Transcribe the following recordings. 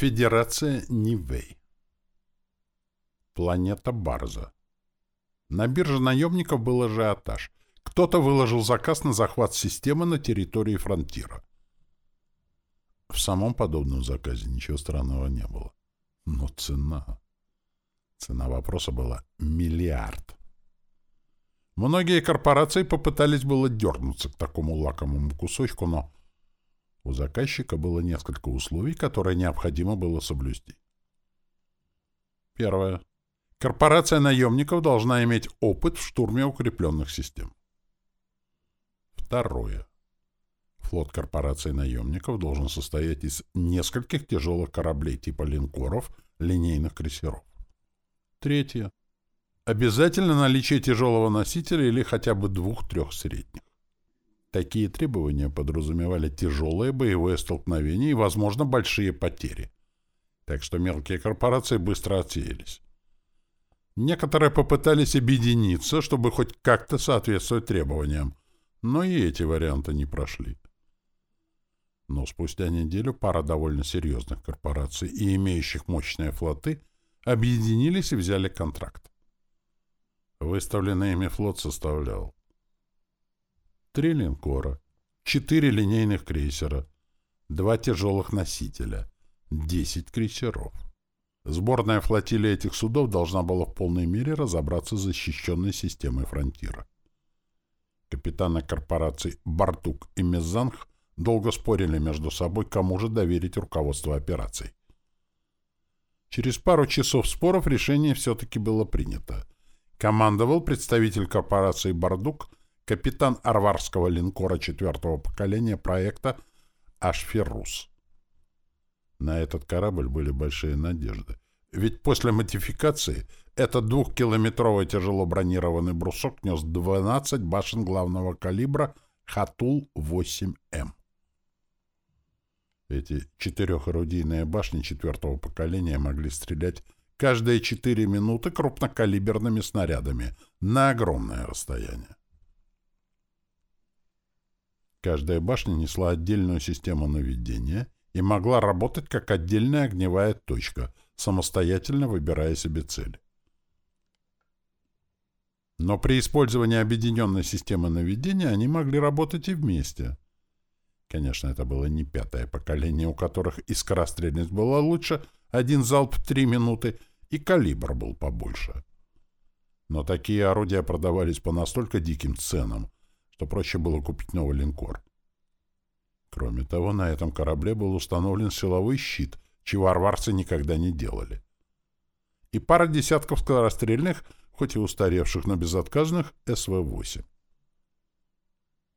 Федерация Нивэй. Планета Барза. На бирже наемников был ажиотаж. Кто-то выложил заказ на захват системы на территории фронтира. В самом подобном заказе ничего странного не было. Но цена... Цена вопроса была миллиард. Многие корпорации попытались было дернуться к такому лакомому кусочку, но у заказчика было несколько условий, которые необходимо было соблюсти. Первое. Корпорация наемников должна иметь опыт в штурме укрепленных систем. Второе. Флот корпорации наемников должен состоять из нескольких тяжелых кораблей типа линкоров, линейных крейсеров. Третье. Обязательно наличие тяжелого носителя или хотя бы двух-трех средних. Такие требования подразумевали тяжелое боевое столкновение и, возможно, большие потери. Так что мелкие корпорации быстро отсеялись. Некоторые попытались объединиться, чтобы хоть как-то соответствовать требованиям, но и эти варианты не прошли. Но спустя неделю пара довольно серьезных корпораций и имеющих мощные флоты объединились и взяли контракт. Выставленный ими флот составлял три линкора, четыре линейных крейсера, два тяжелых носителя, десять крейсеров. Сборная флотилия этих судов должна была в полной мере разобраться с защищенной системой фронтира. Капитаны корпораций Бартук и Мезанг долго спорили между собой, кому же доверить руководство операций. Через пару часов споров решение все-таки было принято. Командовал представитель корпорации «Бардук» капитан арварского линкора четвертого поколения проекта «Ашферус». На этот корабль были большие надежды. Ведь после модификации этот двухкилометровый тяжело бронированный брусок нес 12 башен главного калибра «Хатул-8М». Эти четырехорудийные башни четвертого поколения могли стрелять каждые четыре минуты крупнокалиберными снарядами на огромное расстояние. Каждая башня несла отдельную систему наведения и могла работать как отдельная огневая точка, самостоятельно выбирая себе цель. Но при использовании объединенной системы наведения они могли работать и вместе. Конечно, это было не пятое поколение, у которых и скорострельность была лучше, один залп в три минуты, и калибр был побольше. Но такие орудия продавались по настолько диким ценам, что проще было купить новый линкор. Кроме того, на этом корабле был установлен силовой щит, чего арварцы никогда не делали. И пара десятков скорострельных, хоть и устаревших, но безотказных, СВ-8.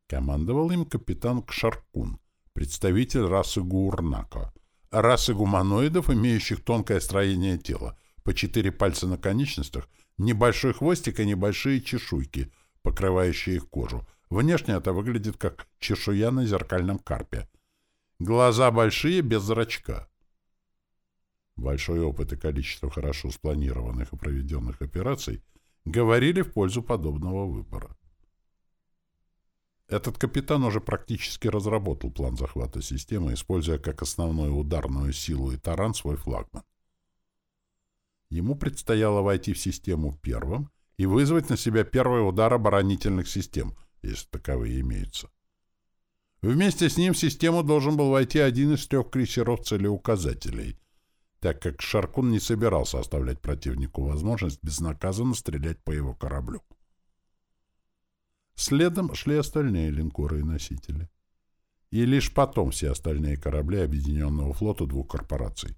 Командовал им капитан Кшаркун, представитель расы Гуурнако, расы гуманоидов, имеющих тонкое строение тела, по четыре пальца на конечностях, небольшой хвостик и небольшие чешуйки, покрывающие их кожу, Внешне это выглядит как чешуя на зеркальном карпе. Глаза большие, без зрачка. Большой опыт и количество хорошо спланированных и проведенных операций говорили в пользу подобного выбора. Этот капитан уже практически разработал план захвата системы, используя как основную ударную силу и таран свой флагман. Ему предстояло войти в систему первым и вызвать на себя первый удар оборонительных систем, если таковые имеются. Вместе с ним в систему должен был войти один из трех крейсеров-целеуказателей, так как Шаркун не собирался оставлять противнику возможность безнаказанно стрелять по его кораблю. Следом шли остальные линкоры и носители. И лишь потом все остальные корабли Объединенного флота двух корпораций.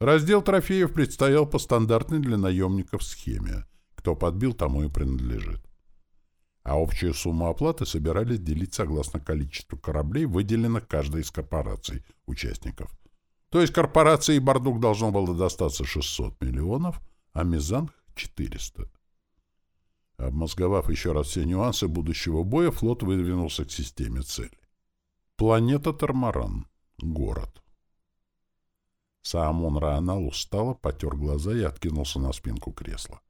Раздел трофеев предстоял по стандартной для наемников схеме. Кто подбил, тому и принадлежит а общую сумму оплаты собирались делить согласно количеству кораблей, выделенных каждой из корпораций, участников. То есть корпорации «Бардук» должно было достаться 600 миллионов, а «Мизанг» — 400. Обмозговав еще раз все нюансы будущего боя, флот выдвинулся к системе цели. Планета Тормаран. Город. Саамон Раанал устало, потер глаза и откинулся на спинку кресла.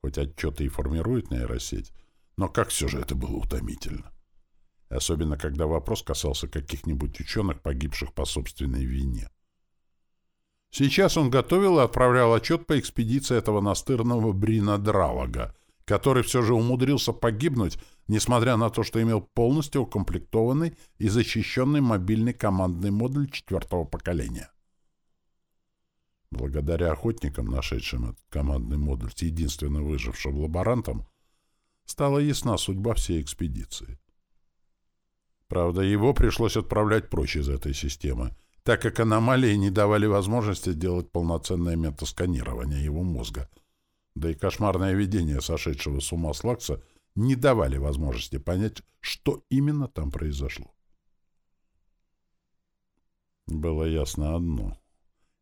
Хоть отчеты и формирует нейросеть, но как все же это было утомительно. Особенно, когда вопрос касался каких-нибудь ученых, погибших по собственной вине. Сейчас он готовил и отправлял отчет по экспедиции этого настырного Брина Дравага, который все же умудрился погибнуть, несмотря на то, что имел полностью укомплектованный и защищенный мобильный командный модуль четвертого поколения. Благодаря охотникам, нашедшим этот командный модуль с единственно выжившим лаборантом, стала ясна судьба всей экспедиции. Правда, его пришлось отправлять прочь из этой системы, так как аномалии не давали возможности сделать полноценное метасканирование его мозга. Да и кошмарное видение сошедшего с ума Слакса не давали возможности понять, что именно там произошло. Было ясно одно.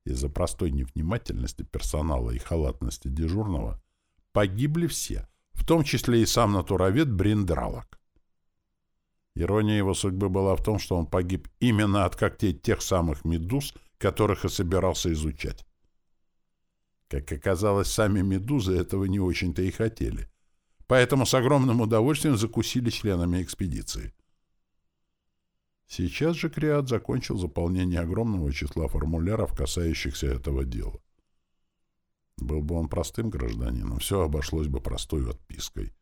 Из-за простой невнимательности персонала и халатности дежурного погибли все, в том числе и сам натуровед Бриндралок. Ирония его судьбы была в том, что он погиб именно от когтей тех самых медуз, которых и собирался изучать. Как оказалось, сами медузы этого не очень-то и хотели. Поэтому с огромным удовольствием закусили членами экспедиции. Сейчас же Криат закончил заполнение огромного числа формуляров, касающихся этого дела. Был бы он простым гражданином, все обошлось бы простой отпиской.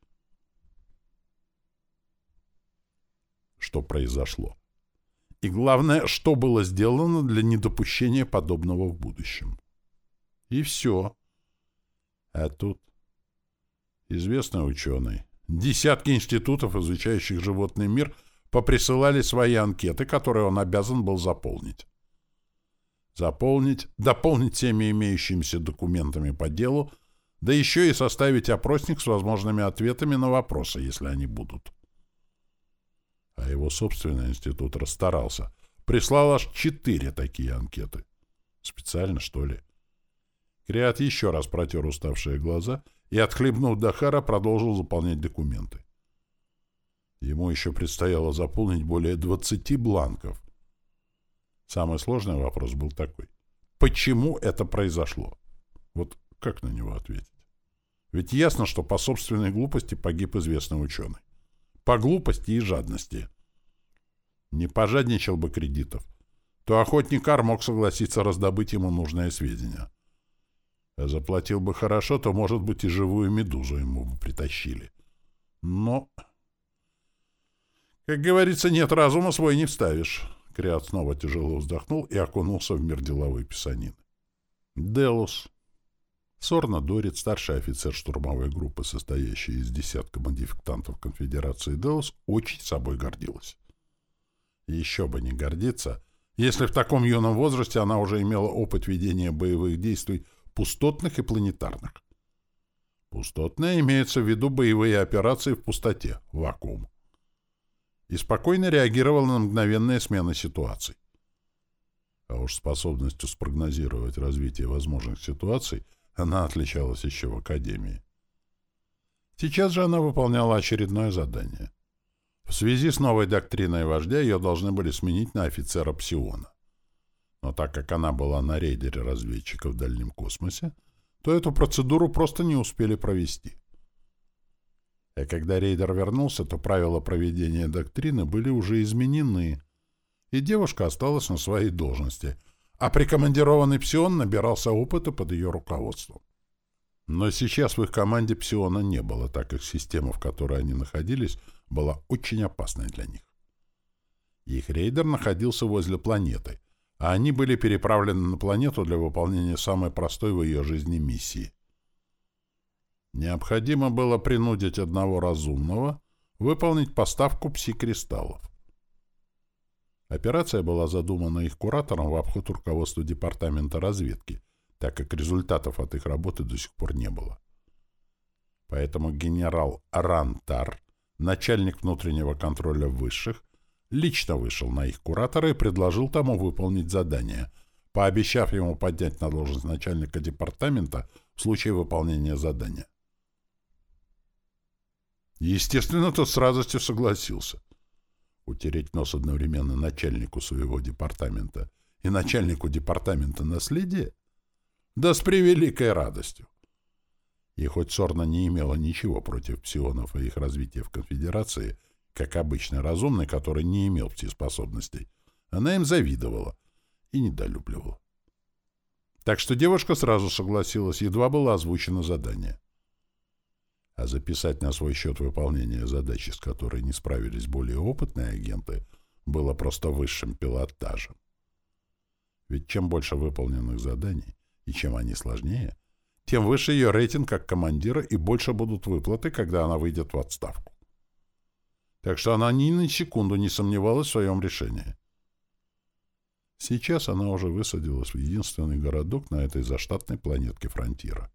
что произошло. И главное, что было сделано для недопущения подобного в будущем. И все. А тут известный ученый. Десятки институтов, изучающих животный мир, поприсылали свои анкеты, которые он обязан был заполнить. Заполнить, дополнить всеми имеющимися документами по делу, да еще и составить опросник с возможными ответами на вопросы, если они будут а его собственный институт расстарался. Прислал аж четыре такие анкеты. Специально, что ли? Криат еще раз протер уставшие глаза и, отхлебнув Дахара, продолжил заполнять документы. Ему еще предстояло заполнить более 20 бланков. Самый сложный вопрос был такой. Почему это произошло? Вот как на него ответить? Ведь ясно, что по собственной глупости погиб известный ученый. По глупости и жадности. Не пожадничал бы кредитов, то охотник Ар мог согласиться раздобыть ему нужные сведения. А заплатил бы хорошо, то, может быть, и живую медузу ему бы притащили. Но... Как говорится, нет разума, свой не вставишь. Криат снова тяжело вздохнул и окунулся в мир деловой писанины. Делус. Сорна Дорит, старший офицер штурмовой группы, состоящей из десятка модификтантов конфедерации Деус, очень собой гордилась. Еще бы не гордиться, если в таком юном возрасте она уже имела опыт ведения боевых действий пустотных и планетарных. Пустотные имеются в виду боевые операции в пустоте, вакуум. И спокойно реагировала на мгновенные смены ситуаций. А уж способностью спрогнозировать развитие возможных ситуаций – она отличалась еще в академии. Сейчас же она выполняла очередное задание. В связи с новой доктриной вождя ее должны были сменить на офицера Псиона. Но так как она была на рейдере разведчиков в дальнем космосе, то эту процедуру просто не успели провести. И когда рейдер вернулся, то правила проведения доктрины были уже изменены, и девушка осталась на своей должности — а прикомандированный Псион набирался опыта под ее руководством. Но сейчас в их команде Псиона не было, так как система, в которой они находились, была очень опасной для них. Их рейдер находился возле планеты, а они были переправлены на планету для выполнения самой простой в ее жизни миссии. Необходимо было принудить одного разумного выполнить поставку пси-кристаллов. Операция была задумана их куратором в обход руководства департамента разведки, так как результатов от их работы до сих пор не было. Поэтому генерал Рантар, начальник внутреннего контроля высших, лично вышел на их куратора и предложил тому выполнить задание, пообещав ему поднять на должность начальника департамента в случае выполнения задания. Естественно, тот с радостью согласился — утереть нос одновременно начальнику своего департамента и начальнику департамента наследия? Да с превеликой радостью. И хоть Сорна не имела ничего против псионов и их развития в конфедерации, как обычный разумный, который не имел пси-способностей, она им завидовала и недолюбливала. Так что девушка сразу согласилась, едва было озвучено задание. А записать на свой счет выполнение задачи, с которой не справились более опытные агенты, было просто высшим пилотажем. Ведь чем больше выполненных заданий, и чем они сложнее, тем выше ее рейтинг как командира и больше будут выплаты, когда она выйдет в отставку. Так что она ни на секунду не сомневалась в своем решении. Сейчас она уже высадилась в единственный городок на этой заштатной планетке Фронтира.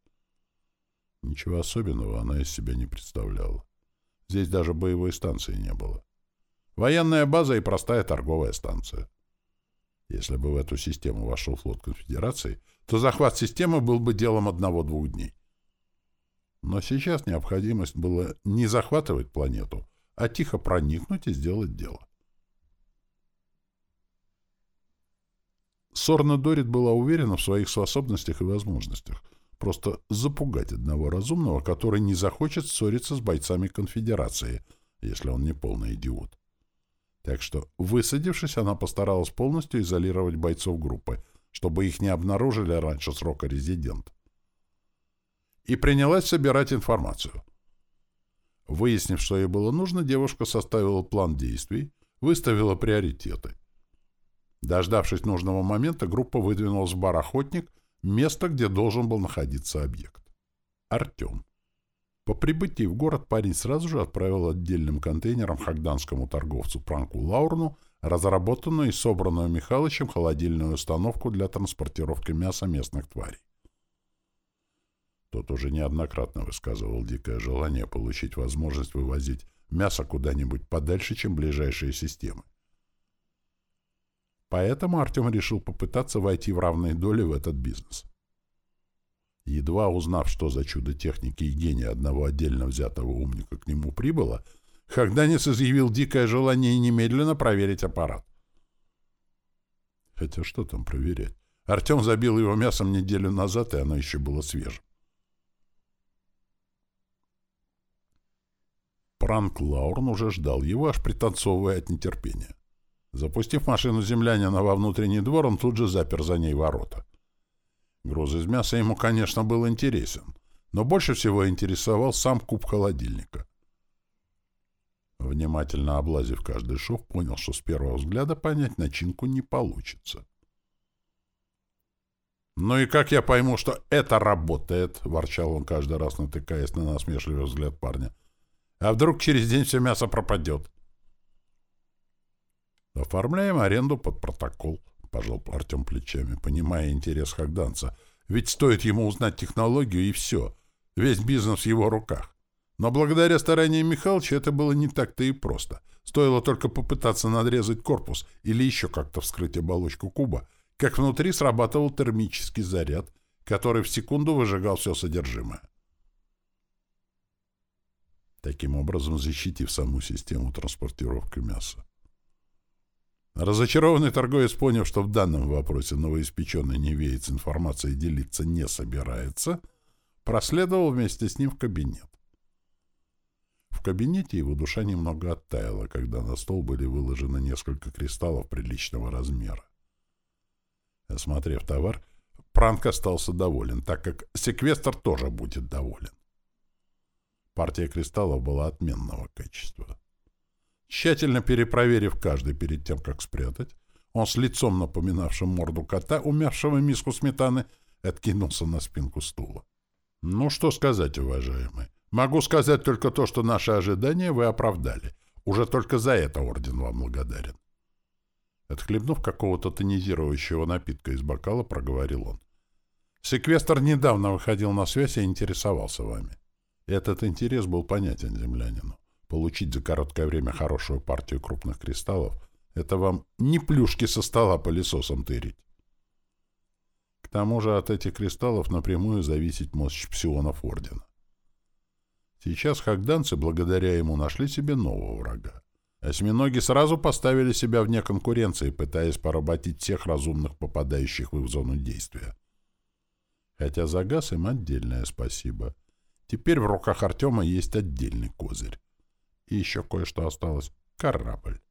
Ничего особенного она из себя не представляла. Здесь даже боевой станции не было. Военная база и простая торговая станция. Если бы в эту систему вошел флот Конфедерации, то захват системы был бы делом одного-двух дней. Но сейчас необходимость была не захватывать планету, а тихо проникнуть и сделать дело. Сорна Дорит была уверена в своих способностях и возможностях. Просто запугать одного разумного, который не захочет ссориться с бойцами конфедерации, если он не полный идиот. Так что, высадившись, она постаралась полностью изолировать бойцов группы, чтобы их не обнаружили раньше срока резидент. И принялась собирать информацию. Выяснив, что ей было нужно, девушка составила план действий, выставила приоритеты. Дождавшись нужного момента, группа выдвинулась в бар «Охотник», место, где должен был находиться объект. Артем. По прибытии в город парень сразу же отправил отдельным контейнером хагданскому торговцу Пранку Лаурну разработанную и собранную Михалычем холодильную установку для транспортировки мяса местных тварей. Тот уже неоднократно высказывал дикое желание получить возможность вывозить мясо куда-нибудь подальше, чем ближайшие системы. Поэтому Артем решил попытаться войти в равные доли в этот бизнес. Едва узнав, что за чудо техники и гения одного отдельно взятого умника к нему прибыло, Хагданец изъявил дикое желание немедленно проверить аппарат. Хотя что там проверять? Артем забил его мясом неделю назад, и оно еще было свежим. Пранк Лаурн уже ждал его, аж пританцовывая от нетерпения. Запустив машину землянина во внутренний двор, он тут же запер за ней ворота. Груз из мяса ему, конечно, был интересен, но больше всего интересовал сам куб холодильника. Внимательно облазив каждый шов, понял, что с первого взгляда понять начинку не получится. «Ну и как я пойму, что это работает?» — ворчал он каждый раз, натыкаясь на насмешливый взгляд парня. «А вдруг через день все мясо пропадет?» «Оформляем аренду под протокол», — пожал Артем плечами, понимая интерес Хагданца. «Ведь стоит ему узнать технологию, и все. Весь бизнес в его руках. Но благодаря стараниям Михалыча это было не так-то и просто. Стоило только попытаться надрезать корпус или еще как-то вскрыть оболочку куба, как внутри срабатывал термический заряд, который в секунду выжигал все содержимое. Таким образом защитив саму систему транспортировки мяса. Разочарованный торговец, поняв, что в данном вопросе новоиспеченный невеец информацией делиться не собирается, проследовал вместе с ним в кабинет. В кабинете его душа немного оттаяла, когда на стол были выложены несколько кристаллов приличного размера. Осмотрев товар, Пранк остался доволен, так как секвестр тоже будет доволен. Партия кристаллов была отменного качества. Тщательно перепроверив каждый перед тем, как спрятать, он с лицом, напоминавшим морду кота, умершего миску сметаны, откинулся на спинку стула. «Ну, что сказать, уважаемый? Могу сказать только то, что наши ожидания вы оправдали. Уже только за это орден вам благодарен». Отхлебнув какого-то тонизирующего напитка из бокала, проговорил он. «Секвестр недавно выходил на связь и интересовался вами. Этот интерес был понятен землянину. Получить за короткое время хорошую партию крупных кристаллов — это вам не плюшки со стола пылесосом тырить. К тому же от этих кристаллов напрямую зависит мощь псионов Ордена. Сейчас хагданцы благодаря ему нашли себе нового врага. Осьминоги сразу поставили себя вне конкуренции, пытаясь поработить всех разумных, попадающих в их зону действия. Хотя за газ им отдельное спасибо. Теперь в руках Артема есть отдельный козырь. И еще кое-что осталось. Корабль.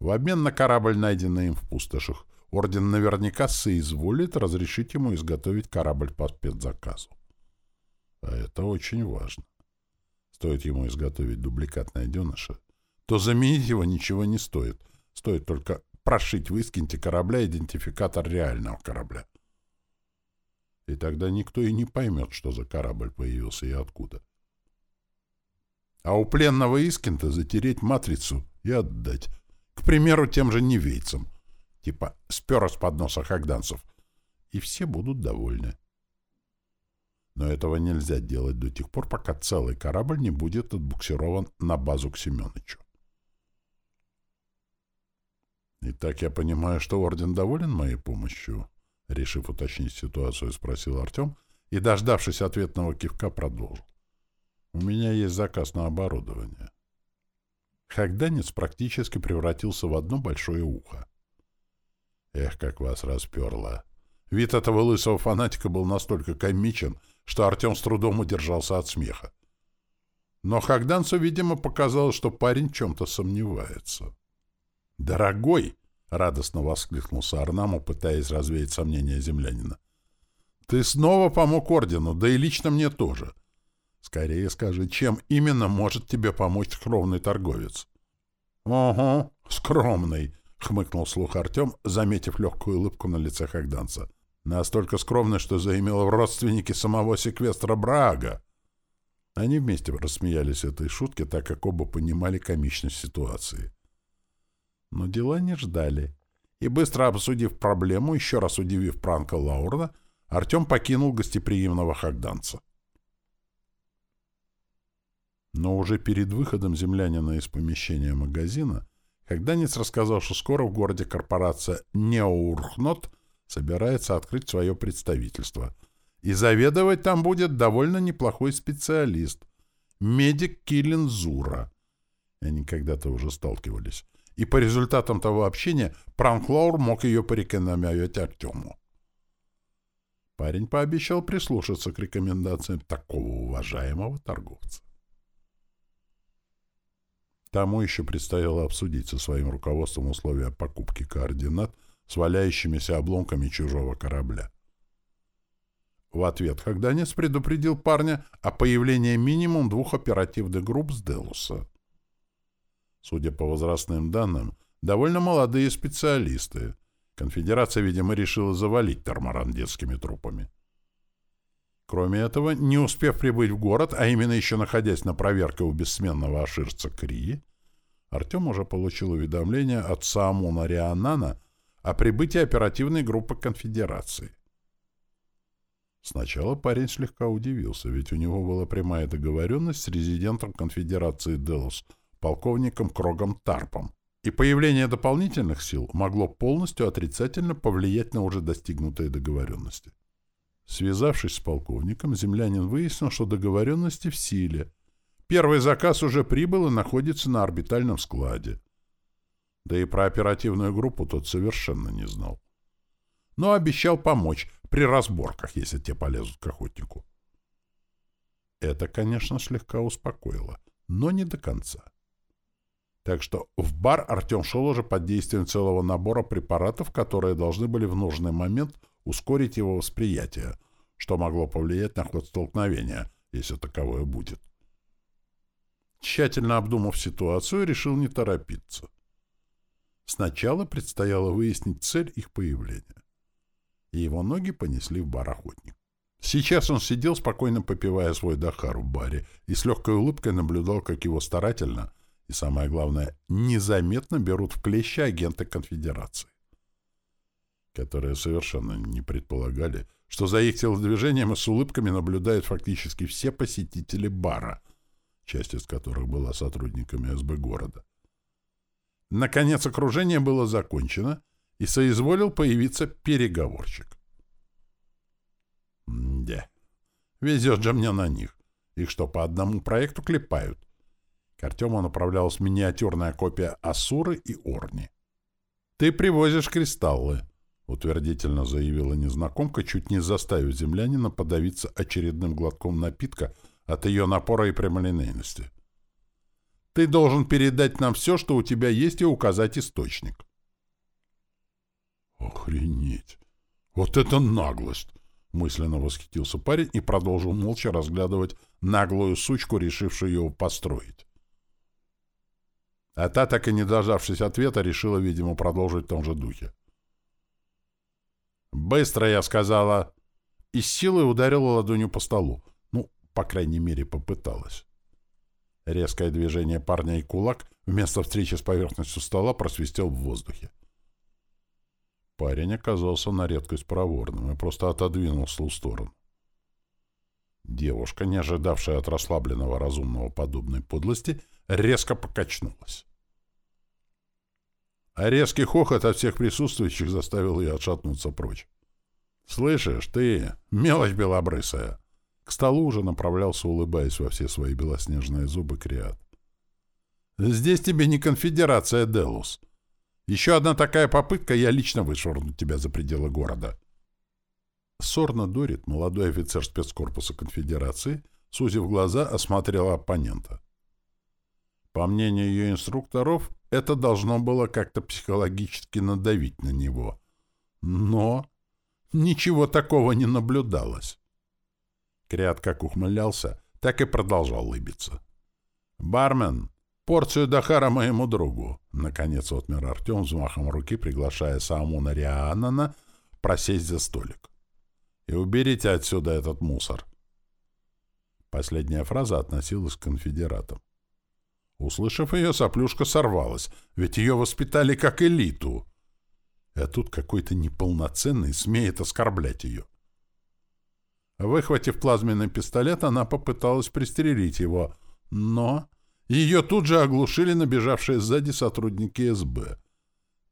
В обмен на корабль, найденный им в пустошах, Орден наверняка соизволит разрешить ему изготовить корабль по спецзаказу. А это очень важно. Стоит ему изготовить дубликат найденыша, то заменить его ничего не стоит. Стоит только прошить в Искинте корабля идентификатор реального корабля. И тогда никто и не поймет, что за корабль появился и откуда. А у пленного Искинта затереть матрицу и отдать. К примеру, тем же невейцам. Типа спер с подноса хагданцев. И все будут довольны. Но этого нельзя делать до тех пор, пока целый корабль не будет отбуксирован на базу к Семеновичу. «Итак, я понимаю, что Орден доволен моей помощью?» Решив уточнить ситуацию, спросил Артем и, дождавшись ответного кивка, продолжил. «У меня есть заказ на оборудование». Хагданец практически превратился в одно большое ухо. Эх, как вас расперло. Вид этого лысого фанатика был настолько комичен, что Артем с трудом удержался от смеха. Но Хагданцу, видимо, показалось, что парень в чем-то сомневается. «Дорогой!» — радостно воскликнулся Арнаму, пытаясь развеять сомнения землянина. «Ты снова помог ордену, да и лично мне тоже. Скорее скажи, чем именно может тебе помочь скромный торговец?» «Ого, скромный!» — хмыкнул слух Артем, заметив легкую улыбку на лице Хагданца. «Настолько скромный, что заимел в родственнике самого секвестра Брага!» Они вместе рассмеялись этой шутке, так как оба понимали комичность ситуации. Но дела не ждали. И быстро обсудив проблему, еще раз удивив Пранка Лаурна, Артем покинул гостеприимного хагданца. Но уже перед выходом землянина из помещения магазина Хагданец рассказал, что скоро в городе корпорация «Неоурхнот» собирается открыть свое представительство. И заведовать там будет довольно неплохой специалист — медик Киллин Зура. Они когда-то уже сталкивались и по результатам того общения Пранклаур мог ее порекомендовать Артему. Парень пообещал прислушаться к рекомендациям такого уважаемого торговца. Тому еще предстояло обсудить со своим руководством условия покупки координат с валяющимися обломками чужого корабля. В ответ Хагданец предупредил парня о появлении минимум двух оперативных групп с Делуса. Судя по возрастным данным, довольно молодые специалисты. Конфедерация, видимо, решила завалить Тормаран детскими трупами. Кроме этого, не успев прибыть в город, а именно еще находясь на проверке у бессменного аширца Крии, Артем уже получил уведомление от Саамуна Рианана о прибытии оперативной группы конфедерации. Сначала парень слегка удивился, ведь у него была прямая договоренность с резидентом конфедерации Делос — полковником Крогом Тарпом, и появление дополнительных сил могло полностью отрицательно повлиять на уже достигнутые договоренности. Связавшись с полковником, землянин выяснил, что договоренности в силе. Первый заказ уже прибыл и находится на орбитальном складе. Да и про оперативную группу тот совершенно не знал. Но обещал помочь при разборках, если те полезут к охотнику. Это, конечно, слегка успокоило, но не до конца. Так что в бар Артем шел уже под действием целого набора препаратов, которые должны были в нужный момент ускорить его восприятие, что могло повлиять на ход столкновения, если таковое будет. Тщательно обдумав ситуацию, решил не торопиться. Сначала предстояло выяснить цель их появления. И его ноги понесли в бар охотник. Сейчас он сидел, спокойно попивая свой Дахар в баре, и с легкой улыбкой наблюдал, как его старательно — и, самое главное, незаметно берут в клещи агенты конфедерации, которые совершенно не предполагали, что за их телодвижением и с улыбками наблюдают фактически все посетители бара, часть из которых была сотрудниками СБ города. Наконец окружение было закончено, и соизволил появиться переговорщик. Да, везет же мне на них. Их что, по одному проекту клепают? К Артему направлялась миниатюрная копия Асуры и Орни. «Ты привозишь кристаллы», — утвердительно заявила незнакомка, чуть не заставив землянина подавиться очередным глотком напитка от ее напора и прямолинейности. «Ты должен передать нам все, что у тебя есть, и указать источник». Охренеть! Вот это наглость! Мысленно восхитился парень и продолжил молча разглядывать наглую сучку, решившую его построить. А та, так и не дождавшись ответа, решила, видимо, продолжить в том же духе. «Быстро!» — я сказала. И силой ударила ладонью по столу. Ну, по крайней мере, попыталась. Резкое движение парня и кулак вместо встречи с поверхностью стола просвистел в воздухе. Парень оказался на редкость проворным и просто отодвинул стул в сторону. Девушка, не ожидавшая от расслабленного разумного подобной подлости, резко покачнулась. А резкий хохот от всех присутствующих заставил ее отшатнуться прочь. «Слышишь, ты, мелочь белобрысая!» К столу уже направлялся, улыбаясь во все свои белоснежные зубы, Криат. «Здесь тебе не конфедерация, Делус. Еще одна такая попытка, я лично вышвырну тебя за пределы города». Сорна Дорит, молодой офицер спецкорпуса конфедерации, сузив глаза, осмотрела оппонента. По мнению ее инструкторов, это должно было как-то психологически надавить на него. Но ничего такого не наблюдалось. Криат как ухмылялся, так и продолжал улыбиться. «Бармен, порцию Дахара моему другу!» Наконец отмер Артем взмахом руки, приглашая Саамуна Рианана просесть за столик. «И уберите отсюда этот мусор!» Последняя фраза относилась к конфедератам. Услышав ее, соплюшка сорвалась, ведь ее воспитали как элиту. А тут какой-то неполноценный смеет оскорблять ее. Выхватив плазменный пистолет, она попыталась пристрелить его, но ее тут же оглушили набежавшие сзади сотрудники СБ.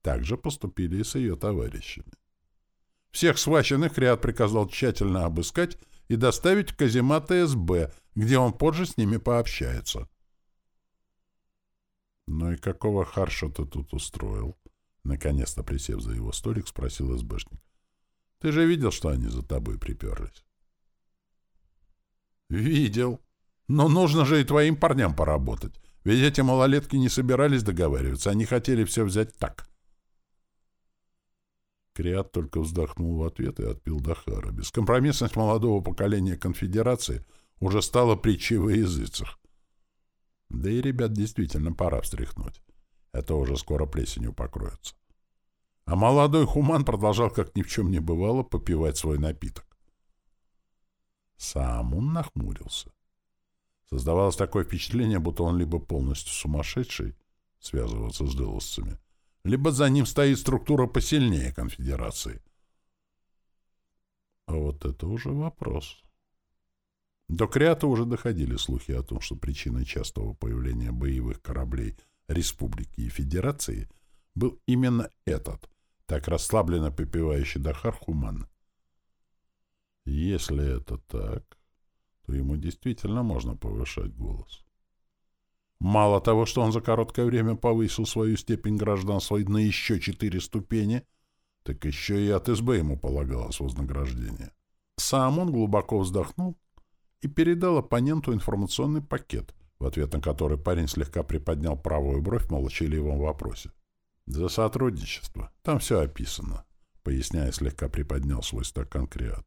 Так же поступили и с ее товарищами. Всех схваченных Риад приказал тщательно обыскать и доставить в каземат СБ, где он позже с ними пообщается. «Ну и какого харша ты тут устроил?» Наконец-то, присев за его столик, спросил СБшник. «Ты же видел, что они за тобой приперлись?» «Видел. Но нужно же и твоим парням поработать. Ведь эти малолетки не собирались договариваться, они хотели все взять так». Криат только вздохнул в ответ и отпил Дахара. Бескомпромиссность молодого поколения конфедерации уже стала притчей во языцах. Да и ребят действительно пора встряхнуть. Это уже скоро плесенью покроется. А молодой хуман продолжал, как ни в чем не бывало, попивать свой напиток. Сам он нахмурился. Создавалось такое впечатление, будто он либо полностью сумасшедший, связываться с делосцами, либо за ним стоит структура посильнее конфедерации. А вот это уже вопрос. До Криата уже доходили слухи о том, что причиной частого появления боевых кораблей Республики и Федерации был именно этот, так расслабленно попивающий Дахар Хуман. Если это так, то ему действительно можно повышать голос. Мало того, что он за короткое время повысил свою степень гражданства на еще четыре ступени, так еще и от СБ ему полагалось вознаграждение. Сам он глубоко вздохнул и передал оппоненту информационный пакет, в ответ на который парень слегка приподнял правую бровь в молчаливом вопросе. «За сотрудничество. Там все описано», — поясняя, слегка приподнял свой стакан Криат.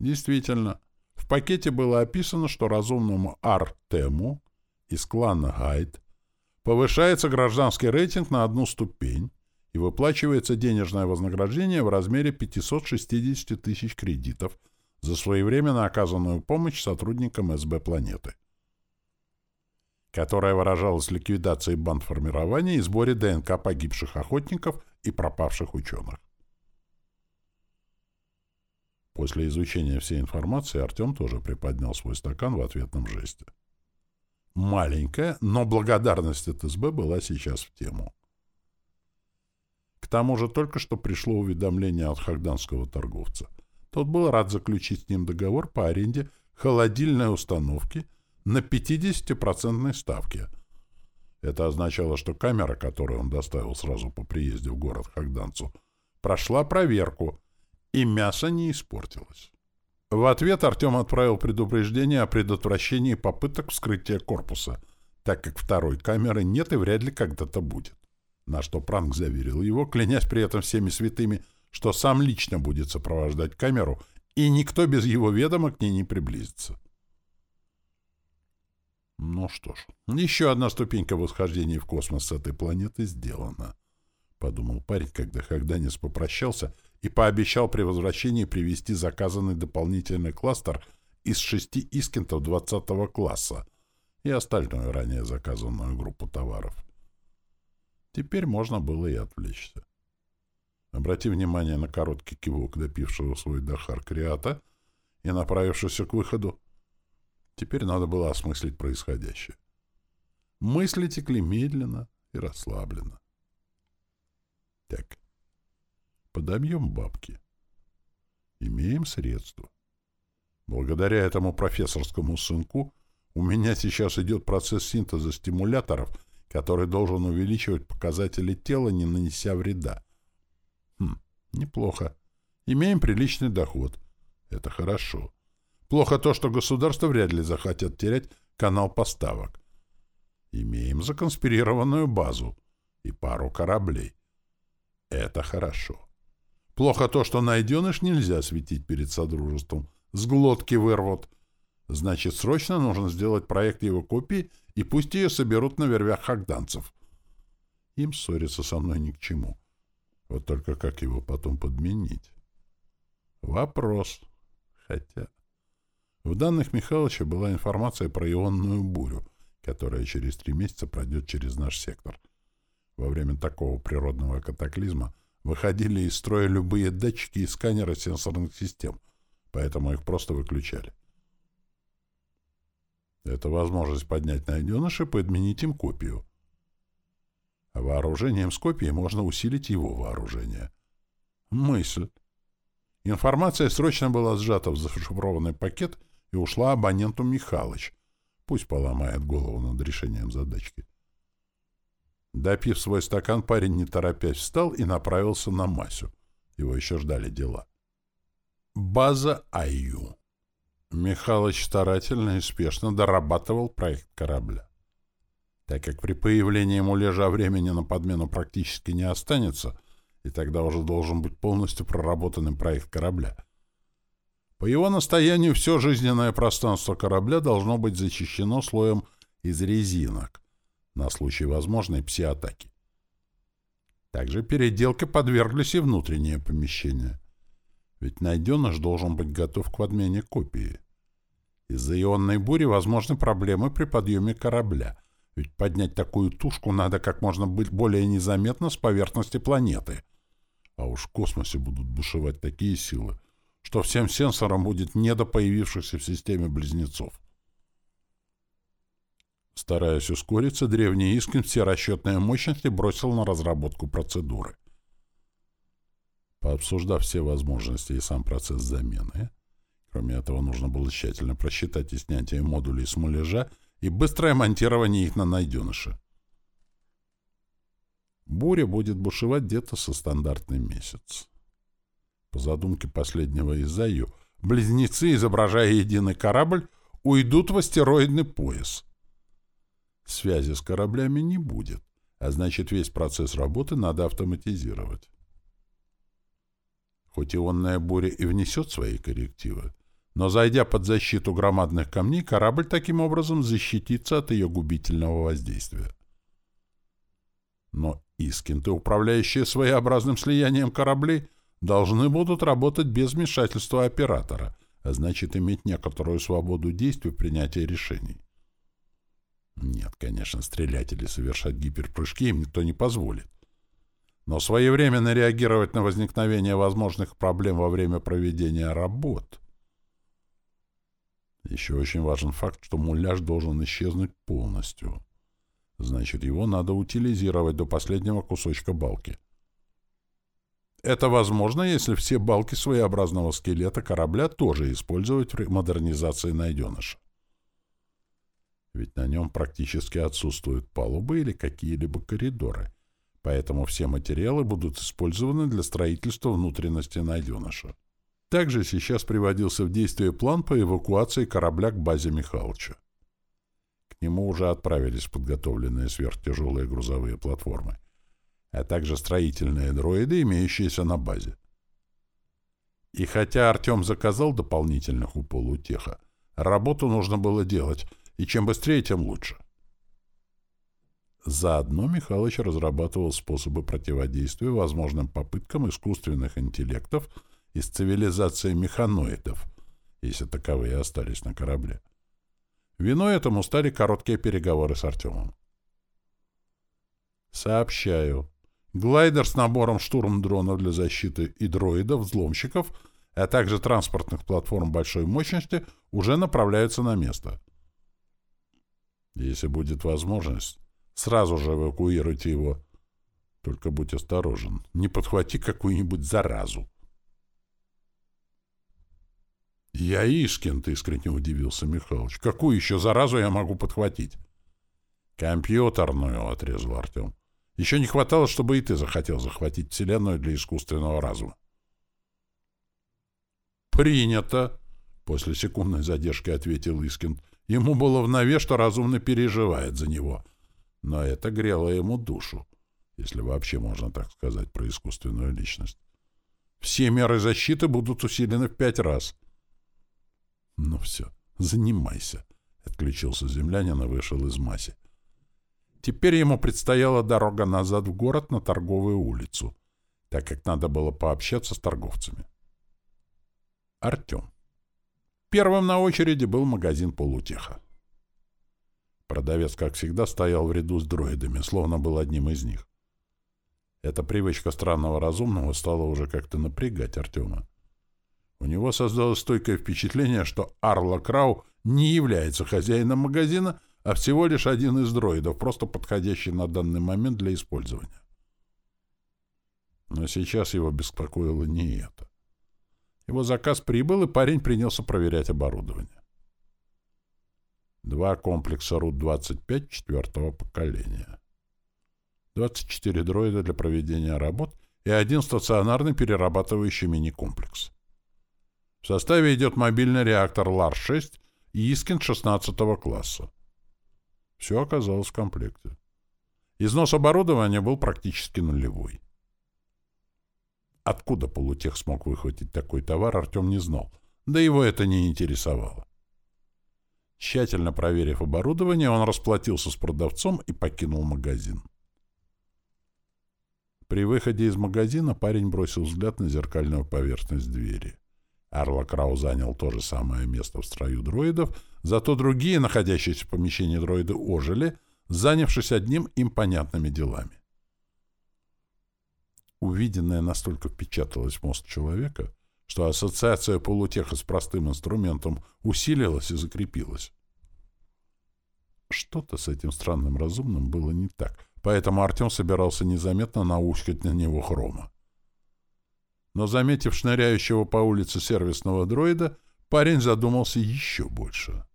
Действительно, в пакете было описано, что разумному Артему из клана Гайд повышается гражданский рейтинг на одну ступень и выплачивается денежное вознаграждение в размере 560 тысяч кредитов за своевременно оказанную помощь сотрудникам СБ планеты, которая выражалась ликвидацией бандформирования и сборе ДНК погибших охотников и пропавших ученых. После изучения всей информации Артем тоже приподнял свой стакан в ответном жесте. Маленькая, но благодарность от СБ была сейчас в тему. К тому же только что пришло уведомление от хагданского торговца. Тот был рад заключить с ним договор по аренде холодильной установки на 50% ставке. Это означало, что камера, которую он доставил сразу по приезде в город Хагданцу, прошла проверку, и мясо не испортилось. В ответ Артем отправил предупреждение о предотвращении попыток вскрытия корпуса, так как второй камеры нет и вряд ли когда-то будет. На что Пранк заверил его, клянясь при этом всеми святыми, что сам лично будет сопровождать камеру, и никто без его ведома к ней не приблизится. Ну что ж, еще одна ступенька восхождения в космос с этой планеты сделана, — подумал парень, когда Хагданец попрощался и пообещал при возвращении привезти заказанный дополнительный кластер из шести искентов 20 класса и остальную ранее заказанную группу товаров. Теперь можно было и отвлечься. Обрати внимание на короткий кивок допившего свой Дахар Криата и направившегося к выходу. Теперь надо было осмыслить происходящее. Мысли текли медленно и расслабленно. Так, подобьем бабки. Имеем средства. Благодаря этому профессорскому сынку у меня сейчас идет процесс синтеза стимуляторов, который должен увеличивать показатели тела, не нанеся вреда. Неплохо. Имеем приличный доход. Это хорошо. Плохо то, что государство вряд ли захотят терять канал поставок. Имеем законспирированную базу и пару кораблей. Это хорошо. Плохо то, что найденыш нельзя светить перед Содружеством. С глотки вырвут. Значит, срочно нужно сделать проект его копии, и пусть ее соберут на вервях хагданцев. Им ссориться со мной ни к чему. Вот только как его потом подменить? Вопрос. Хотя... В данных Михайловича была информация про ионную бурю, которая через три месяца пройдет через наш сектор. Во время такого природного катаклизма выходили из строя любые датчики и сканеры сенсорных систем, поэтому их просто выключали. Это возможность поднять найденыш и подменить им копию. Вооружением с копией можно усилить его вооружение. Мысль. Информация срочно была сжата в зашифрованный пакет и ушла абоненту Михалыч. Пусть поломает голову над решением задачки. Допив свой стакан, парень, не торопясь, встал и направился на Масю. Его еще ждали дела. База Аю. Михалыч старательно и спешно дорабатывал проект корабля. Так как при появлении муляжа времени на подмену практически не останется, и тогда уже должен быть полностью проработанный проект корабля — по его настоянию все жизненное пространство корабля должно быть защищено слоем из резинок на случай возможной пси-атаки. Также переделке подверглись и внутренние помещения. Ведь найденыш должен быть готов к подмене копии. Из-за ионной бури возможны проблемы при подъеме корабля, ведь поднять такую тушку надо как можно быть более незаметно с поверхности планеты. А уж в космосе будут бушевать такие силы, что всем сенсорам будет не до появившихся в системе близнецов. Стараясь ускориться, древний Искин все расчетные мощности бросил на разработку процедуры. Пообсуждав все возможности и сам процесс замены, кроме этого нужно было тщательно просчитать и снятие модулей с муляжа и быстрое монтирование их на найденыше. Буря будет бушевать где-то со стандартный месяц. По задумке последнего Изаю, близнецы, изображая единый корабль, уйдут в астероидный пояс. Связи с кораблями не будет, а значит, весь процесс работы надо автоматизировать. Хоть ионная буря и внесет свои коррективы, но, зайдя под защиту громадных камней, корабль таким образом защитится от ее губительного воздействия. Но искинты, управляющие своеобразным слиянием кораблей, должны будут работать без вмешательства оператора, а значит иметь некоторую свободу действий в принятии решений. Нет, конечно, стрелять или совершать гиперпрыжки им никто не позволит. Но своевременно реагировать на возникновение возможных проблем во время проведения работ. Еще очень важен факт, что муляж должен исчезнуть полностью. Значит, его надо утилизировать до последнего кусочка балки. Это возможно, если все балки своеобразного скелета корабля тоже использовать при модернизации найденыша. Ведь на нем практически отсутствуют палубы или какие-либо коридоры, поэтому все материалы будут использованы для строительства внутренности найденыша. Также сейчас приводился в действие план по эвакуации корабля к базе Михалыча. К нему уже отправились подготовленные сверхтяжелые грузовые платформы — а также строительные дроиды, имеющиеся на базе. И хотя Артем заказал дополнительных у полутеха, работу нужно было делать, и чем быстрее, тем лучше. Заодно Михалыч разрабатывал способы противодействия возможным попыткам искусственных интеллектов из цивилизации механоидов, если таковые остались на корабле. Виной этому стали короткие переговоры с Артемом. Сообщаю. Глайдер с набором штурм-дронов для защиты и дроидов-взломщиков, а также транспортных платформ большой мощности уже направляются на место. Если будет возможность, сразу же эвакуируйте его. Только будь осторожен, не подхвати какую-нибудь заразу. «Я Искин», — искренне удивился Михалыч. «Какую еще заразу я могу подхватить?» «Компьютерную», — отрезал Артем. Еще не хватало, чтобы и ты захотел захватить Вселенную для искусственного разума. «Принято!» — после секундной задержки ответил Искин. Ему было в что разумно переживает за него. Но это грело ему душу, если вообще можно так сказать про искусственную личность. Все меры защиты будут усилены в пять раз. «Ну все, занимайся», — отключился землянин и вышел из масси. Теперь ему предстояла дорога назад в город на торговую улицу, так как надо было пообщаться с торговцами. Артем. Первым на очереди был магазин полутеха. Продавец, как всегда, стоял в ряду с дроидами, словно был одним из них. Эта привычка странного разумного стала уже как-то напрягать Артема. У него создалось стойкое впечатление, что Арла Крау не является хозяином магазина, а всего лишь один из дроидов, просто подходящий на данный момент для использования. Но сейчас его беспокоило не это. Его заказ прибыл, и парень принялся проверять оборудование. Два комплекса РУТ-25 четвертого поколения. 24 дроида для проведения работ и один стационарный перерабатывающий мини-комплекс. В составе идет мобильный реактор ЛАР-6 и Искин 16 класса. Все оказалось в комплекте. Износ оборудования был практически нулевой. Откуда полутех смог выхватить такой товар, Артем не знал, да его это не интересовало. Тщательно проверив оборудование, он расплатился с продавцом и покинул магазин. При выходе из магазина парень бросил взгляд на зеркальную поверхность двери. Арла Крау занял то же самое место в строю дроидов, зато другие, находящиеся в помещении дроиды, ожили, занявшись одним им понятными делами. Увиденное настолько впечаталось в мозг человека, что ассоциация полутеха с простым инструментом усилилась и закрепилась. Что-то с этим странным разумным было не так, поэтому Артем собирался незаметно наускать на него хрома но, заметив шныряющего по улице сервисного дроида, парень задумался еще больше.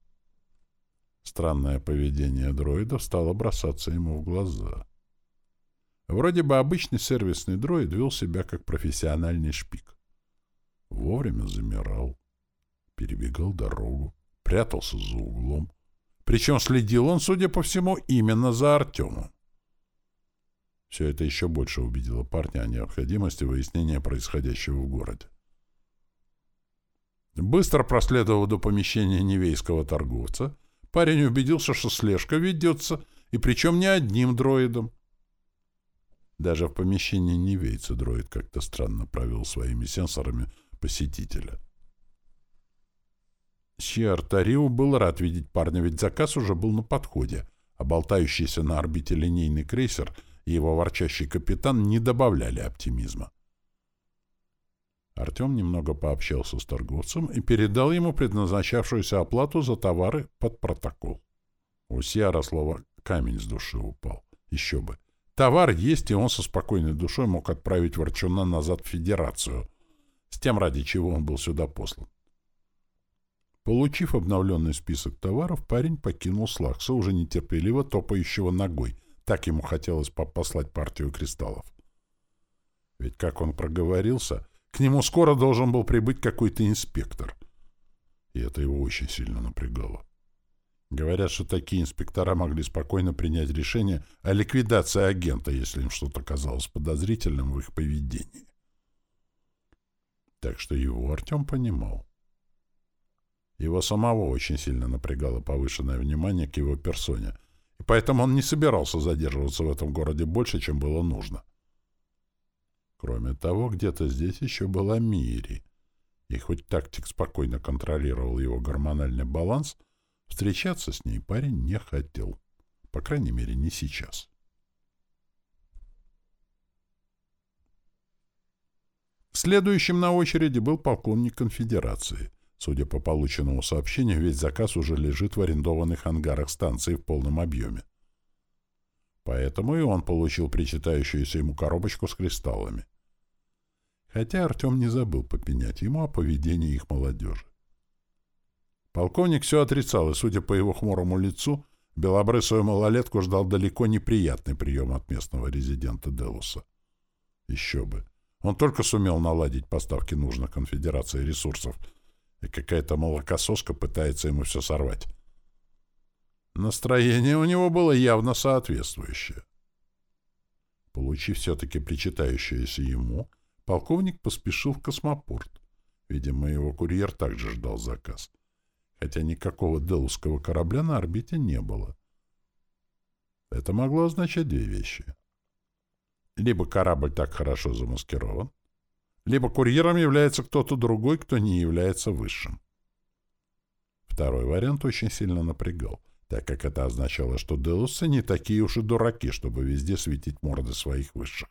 Странное поведение дроидов стало бросаться ему в глаза. Вроде бы обычный сервисный дроид вел себя как профессиональный шпик. Вовремя замирал, перебегал дорогу, прятался за углом. Причем следил он, судя по всему, именно за Артемом. Все это еще больше убедило парня о необходимости выяснения происходящего в городе. Быстро проследовав до помещения невейского торговца, парень убедился, что слежка ведется, и причем не одним дроидом. Даже в помещении невейца дроид как-то странно провел своими сенсорами посетителя. Сиар Тариу был рад видеть парня, ведь заказ уже был на подходе, а болтающийся на орбите линейный крейсер — его ворчащий капитан не добавляли оптимизма. Артем немного пообщался с торговцем и передал ему предназначавшуюся оплату за товары под протокол. У Сиара слово «камень с души упал». Еще бы. Товар есть, и он со спокойной душой мог отправить Ворчуна назад в Федерацию, с тем, ради чего он был сюда послан. Получив обновленный список товаров, парень покинул Слакса, уже нетерпеливо топающего ногой, так ему хотелось послать партию кристаллов. Ведь, как он проговорился, к нему скоро должен был прибыть какой-то инспектор. И это его очень сильно напрягало. Говорят, что такие инспектора могли спокойно принять решение о ликвидации агента, если им что-то казалось подозрительным в их поведении. Так что его Артем понимал. Его самого очень сильно напрягало повышенное внимание к его персоне, поэтому он не собирался задерживаться в этом городе больше, чем было нужно. Кроме того, где-то здесь еще была Мири, и хоть тактик спокойно контролировал его гормональный баланс — Встречаться с ней парень не хотел. По крайней мере, не сейчас. Следующим на очереди был полковник конфедерации. Судя по полученному сообщению, весь заказ уже лежит в арендованных ангарах станции в полном объеме. Поэтому и он получил причитающуюся ему коробочку с кристаллами. Хотя Артем не забыл попенять ему о поведении их молодежи. Полковник все отрицал, и, судя по его хмурому лицу, белобрысую малолетку ждал далеко неприятный прием от местного резидента Делуса. Еще бы. Он только сумел наладить поставки нужных конфедерации ресурсов, и какая-то молокососка пытается ему все сорвать. Настроение у него было явно соответствующее. Получив все-таки причитающееся ему, полковник поспешил в космопорт. Видимо, его курьер также ждал заказ — хотя никакого делусского корабля на орбите не было. Это могло означать две вещи. Либо корабль так хорошо замаскирован, либо курьером является кто-то другой, кто не является высшим. Второй вариант очень сильно напрягал, так как это означало, что делусы не такие уж и дураки, чтобы везде светить морды своих высших.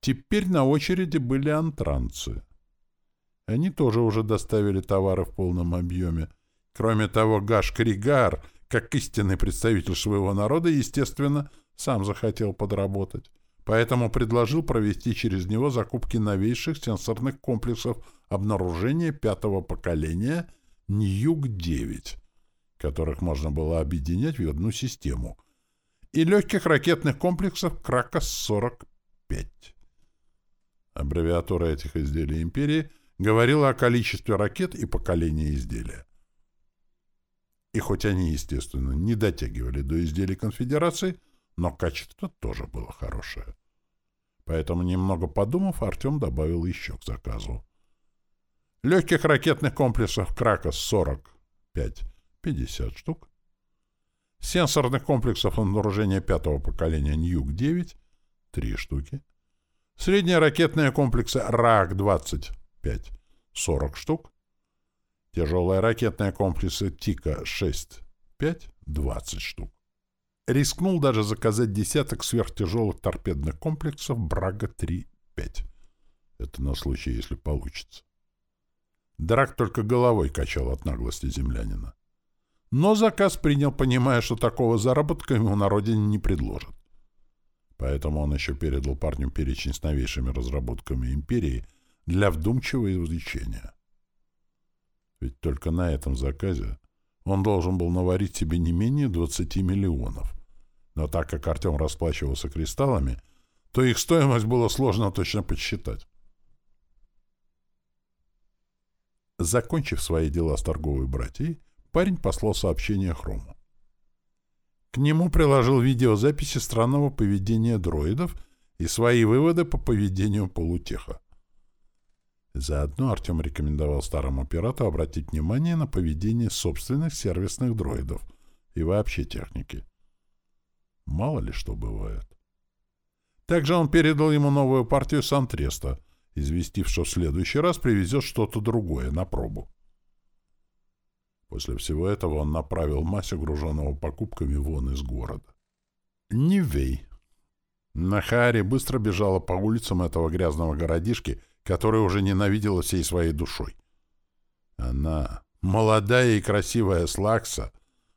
Теперь на очереди были антранцы — они тоже уже доставили товары в полном объеме. Кроме того, Гаш Кригар, как истинный представитель своего народа, естественно, сам захотел подработать. Поэтому предложил провести через него закупки новейших сенсорных комплексов обнаружения пятого поколения Ньюг-9, которых можно было объединять в одну систему, и легких ракетных комплексов Кракос-45. Аббревиатура этих изделий империи — говорила о количестве ракет и поколении изделия. И хоть они, естественно, не дотягивали до изделий конфедерации, но качество тоже было хорошее. Поэтому, немного подумав, Артем добавил еще к заказу. Легких ракетных комплексов «Кракос» 45, 50 штук. Сенсорных комплексов вооружения пятого поколения «Ньюк-9» 3 штуки. Средние ракетные комплексы «РАК-20» 5, 40 штук. Тяжелые ракетные комплексы ТИКа-6, 5, 20 штук. Рискнул даже заказать десяток сверхтяжелых торпедных комплексов Брага-3, 5. Это на случай, если получится. Драк только головой качал от наглости землянина. Но заказ принял, понимая, что такого заработка ему на родине не предложат. Поэтому он еще передал парню перечень с новейшими разработками империи — для вдумчивого изучения. Ведь только на этом заказе он должен был наварить себе не менее 20 миллионов. Но так как Артем расплачивался кристаллами, то их стоимость было сложно точно подсчитать. Закончив свои дела с торговой братьей, парень послал сообщение Хрому. К нему приложил видеозаписи странного поведения дроидов и свои выводы по поведению полутеха. Заодно Артем рекомендовал старому пирату обратить внимание на поведение собственных сервисных дроидов и вообще техники. Мало ли что бывает. Также он передал ему новую партию Сантреста, известив, что в следующий раз привезет что-то другое на пробу. После всего этого он направил Масю, груженного покупками, вон из города. Нивей. Нахари быстро бежала по улицам этого грязного городишки, которую уже ненавидела всей своей душой. Она, молодая и красивая Слакса,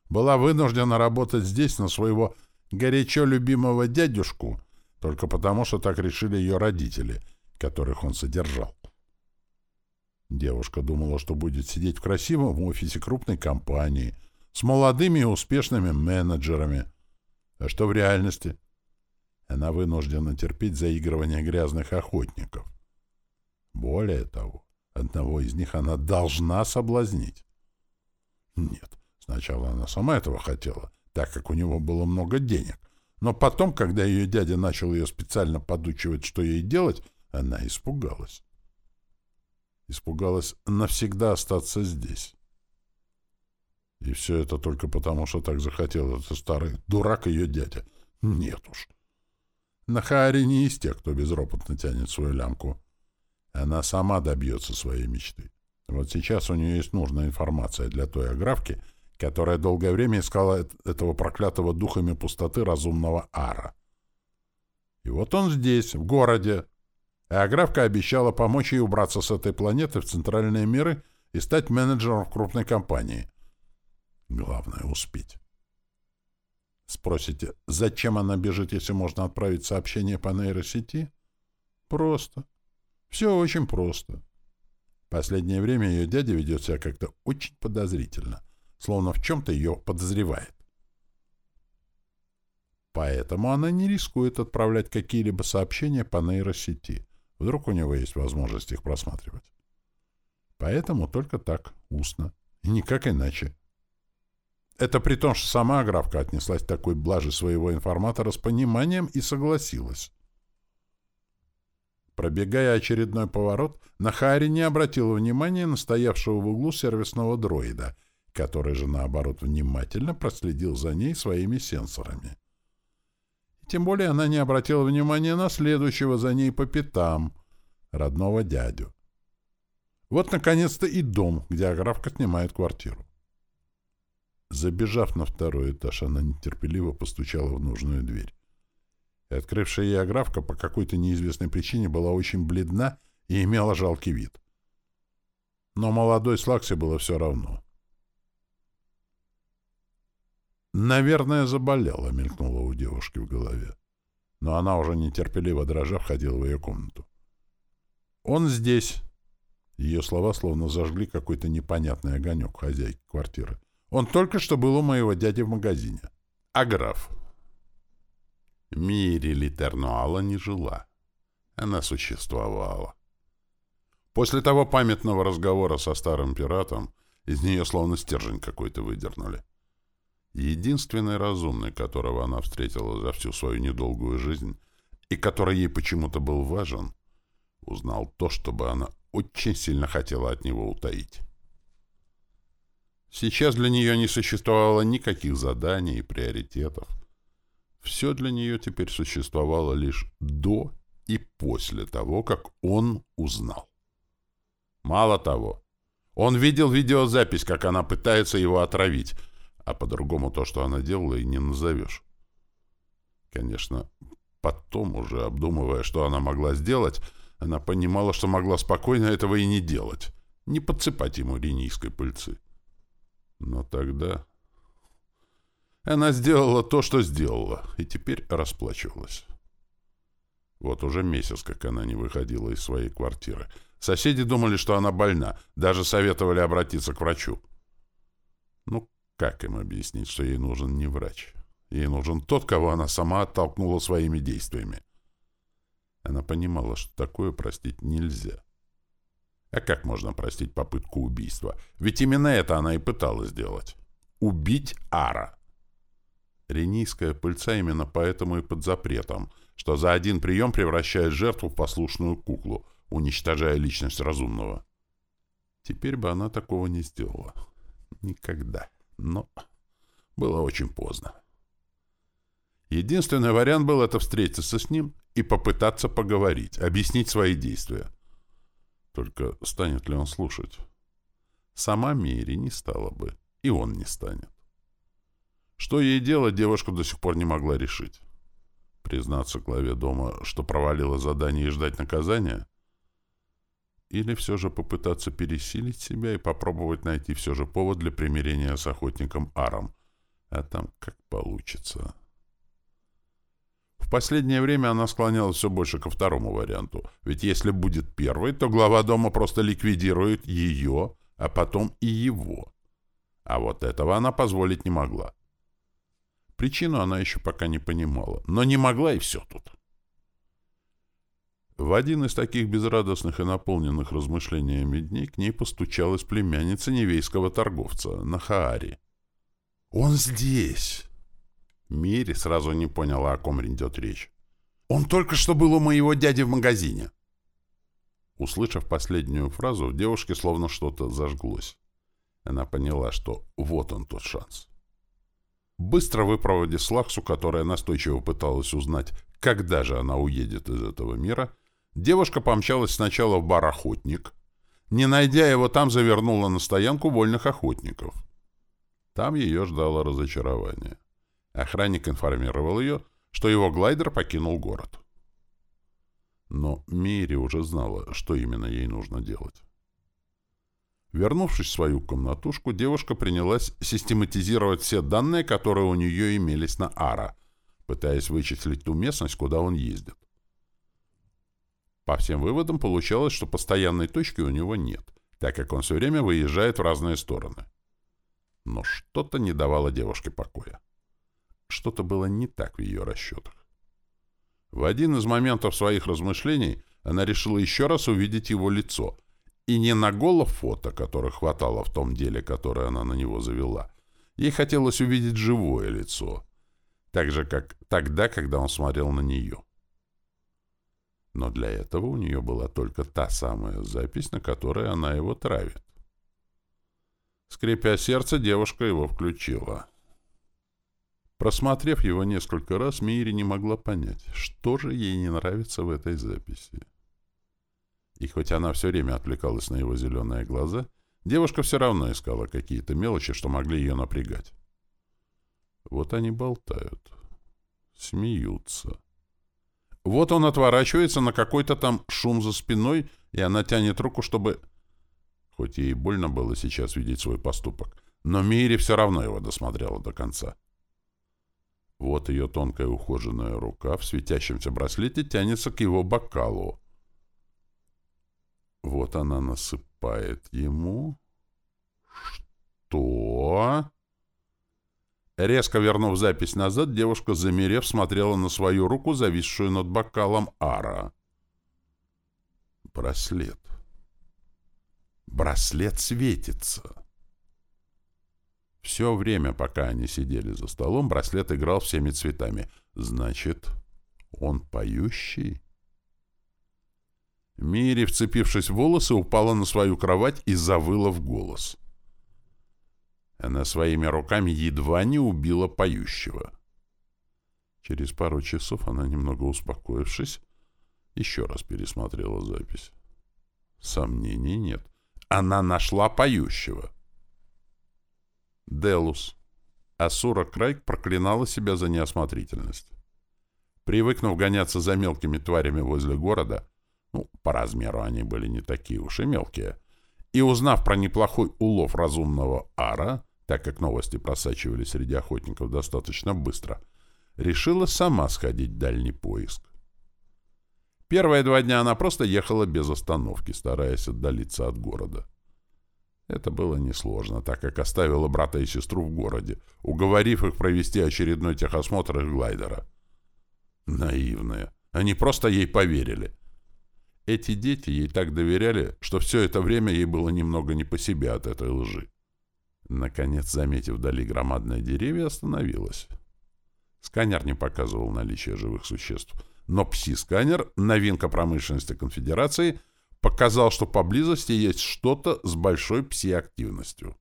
была вынуждена работать здесь на своего горячо любимого дядюшку, только потому, что так решили ее родители, которых он содержал. Девушка думала, что будет сидеть в красивом офисе крупной компании с молодыми и успешными менеджерами. А что в реальности? Она вынуждена терпеть заигрывание грязных охотников. Более того, одного из них она должна соблазнить. Нет, сначала она сама этого хотела, так как у него было много денег. Но потом, когда ее дядя начал ее специально подучивать, что ей делать, она испугалась. Испугалась навсегда остаться здесь. И все это только потому, что так захотел этот старый дурак ее дядя. Нет уж. Нахари не из тех, кто безропотно тянет свою лямку. Она сама добьется своей мечты. Вот сейчас у нее есть нужная информация для той аграфки, которая долгое время искала этого проклятого духами пустоты разумного Ара. И вот он здесь, в городе. А аграфка обещала помочь ей убраться с этой планеты в центральные миры и стать менеджером в крупной компании. Главное — успеть. Спросите, зачем она бежит, если можно отправить сообщение по нейросети? Просто. Все очень просто. Последнее время ее дядя ведет себя как-то очень подозрительно, словно в чем-то ее подозревает. Поэтому она не рискует отправлять какие-либо сообщения по нейросети. Вдруг у него есть возможность их просматривать. Поэтому только так, устно, и никак иначе. Это при том, что сама Аграфка отнеслась к такой блаже своего информатора с пониманием и согласилась. Пробегая очередной поворот, Нахари не обратила внимания на стоявшего в углу сервисного дроида, который же, наоборот, внимательно проследил за ней своими сенсорами. тем более она не обратила внимания на следующего за ней по пятам, родного дядю. Вот, наконец-то, и дом, где Аграфка снимает квартиру. Забежав на второй этаж, она нетерпеливо постучала в нужную дверь. И открывшая ей аграфка по какой-то неизвестной причине была очень бледна и имела жалкий вид. Но молодой Слаксе было все равно. «Наверное, заболела», — мелькнула у девушки в голове. Но она уже нетерпеливо дрожа входила в ее комнату. «Он здесь!» Ее слова словно зажгли какой-то непонятный огонек хозяйки квартиры. Он только что был у моего дяди в магазине. А граф? Мири Литернуала не жила. Она существовала. После того памятного разговора со старым пиратом из нее словно стержень какой-то выдернули. Единственный разумный, которого она встретила за всю свою недолгую жизнь и который ей почему-то был важен, узнал то, чтобы она очень сильно хотела от него утаить. Сейчас для нее не существовало никаких заданий и приоритетов. Все для нее теперь существовало лишь до и после того, как он узнал. Мало того, он видел видеозапись, как она пытается его отравить, а по-другому то, что она делала, и не назовешь. Конечно, потом уже, обдумывая, что она могла сделать, она понимала, что могла спокойно этого и не делать, не подсыпать ему ренийской пыльцы. Но тогда... Она сделала то, что сделала, и теперь расплачивалась. Вот уже месяц, как она не выходила из своей квартиры. Соседи думали, что она больна, даже советовали обратиться к врачу. Ну, как им объяснить, что ей нужен не врач? Ей нужен тот, кого она сама оттолкнула своими действиями. Она понимала, что такое простить нельзя. А как можно простить попытку убийства? Ведь именно это она и пыталась сделать. Убить Ара. Ренийская пыльца именно поэтому и под запретом, что за один прием превращает жертву в послушную куклу, уничтожая личность разумного. Теперь бы она такого не сделала. Никогда. Но было очень поздно. Единственный вариант был это встретиться с ним и попытаться поговорить, объяснить свои действия. Только станет ли он слушать? Сама Мири не стала бы, и он не станет. Что ей делать, девушка до сих пор не могла решить. Признаться главе дома, что провалила задание и ждать наказания? Или все же попытаться пересилить себя и попробовать найти все же повод для примирения с охотником Аром? А там как получится. В последнее время она склонялась все больше ко второму варианту. Ведь если будет первый, то глава дома просто ликвидирует ее, а потом и его. А вот этого она позволить не могла. Причину она еще пока не понимала. Но не могла и все тут. В один из таких безрадостных и наполненных размышлениями дней к ней постучалась племянница невейского торговца, Нахаари. «Он здесь!» Мири сразу не поняла, о ком идет речь. «Он только что был у моего дяди в магазине!» Услышав последнюю фразу, в девушке словно что-то зажглось. Она поняла, что вот он тот шанс. Быстро выпроводив Слахсу, которая настойчиво пыталась узнать, когда же она уедет из этого мира, девушка помчалась сначала в бар «Охотник». Не найдя его, там завернула на стоянку вольных охотников. Там ее ждало разочарование. Охранник информировал ее, что его глайдер покинул город. Но Мири уже знала, что именно ей нужно делать. Вернувшись в свою комнатушку, девушка принялась систематизировать все данные, которые у нее имелись на Ара, пытаясь вычислить ту местность, куда он ездит. По всем выводам получалось, что постоянной точки у него нет, так как он все время выезжает в разные стороны. Но что-то не давало девушке покоя. Что-то было не так в ее расчетах. В один из моментов своих размышлений она решила еще раз увидеть его лицо — и не на голов фото, которых хватало в том деле, которое она на него завела. Ей хотелось увидеть живое лицо. Так же, как тогда, когда он смотрел на нее. Но для этого у нее была только та самая запись, на которой она его травит. Скрипя сердце, девушка его включила. Просмотрев его несколько раз, Мири не могла понять, что же ей не нравится в этой записи. И хоть она все время отвлекалась на его зеленые глаза, девушка все равно искала какие-то мелочи, что могли ее напрягать. Вот они болтают, смеются. Вот он отворачивается на какой-то там шум за спиной, и она тянет руку, чтобы... Хоть ей больно было сейчас видеть свой поступок, но Мири все равно его досмотрела до конца. Вот ее тонкая ухоженная рука в светящемся браслете тянется к его бокалу. Вот она насыпает ему. Что? Резко вернув запись назад, девушка, замерев, смотрела на свою руку, зависшую над бокалом Ара. Браслет. Браслет светится. Все время, пока они сидели за столом, браслет играл всеми цветами. Значит, он поющий? Мири, вцепившись в волосы, упала на свою кровать и завыла в голос. Она своими руками едва не убила поющего. Через пару часов она, немного успокоившись, еще раз пересмотрела запись. Сомнений нет. Она нашла поющего. Делус. Асура Крайк проклинала себя за неосмотрительность. Привыкнув гоняться за мелкими тварями возле города, ну, по размеру они были не такие уж и мелкие, и узнав про неплохой улов разумного ара, так как новости просачивались среди охотников достаточно быстро, решила сама сходить в дальний поиск. Первые два дня она просто ехала без остановки, стараясь отдалиться от города. Это было несложно, так как оставила брата и сестру в городе, уговорив их провести очередной техосмотр их глайдера. Наивные. Они просто ей поверили. Эти дети ей так доверяли, что все это время ей было немного не по себе от этой лжи. Наконец, заметив вдали громадные деревья, остановилась. Сканер не показывал наличие живых существ, но пси-сканер, новинка промышленности конфедерации, показал, что поблизости есть что-то с большой пси-активностью.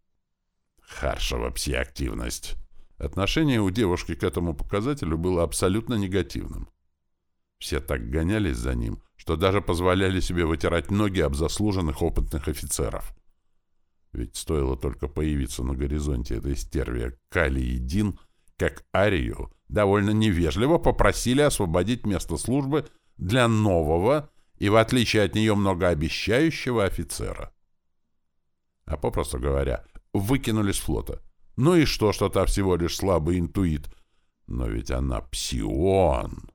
Харшева пси-активность. Отношение у девушки к этому показателю было абсолютно негативным. Все так гонялись за ним, что даже позволяли себе вытирать ноги об заслуженных опытных офицеров. Ведь стоило только появиться на горизонте этой стервия Кали и Дин, как Арию довольно невежливо попросили освободить место службы для нового и, в отличие от нее, многообещающего офицера. А попросту говоря, выкинули с флота. Ну и что, что та всего лишь слабый интуит? Но ведь она псион.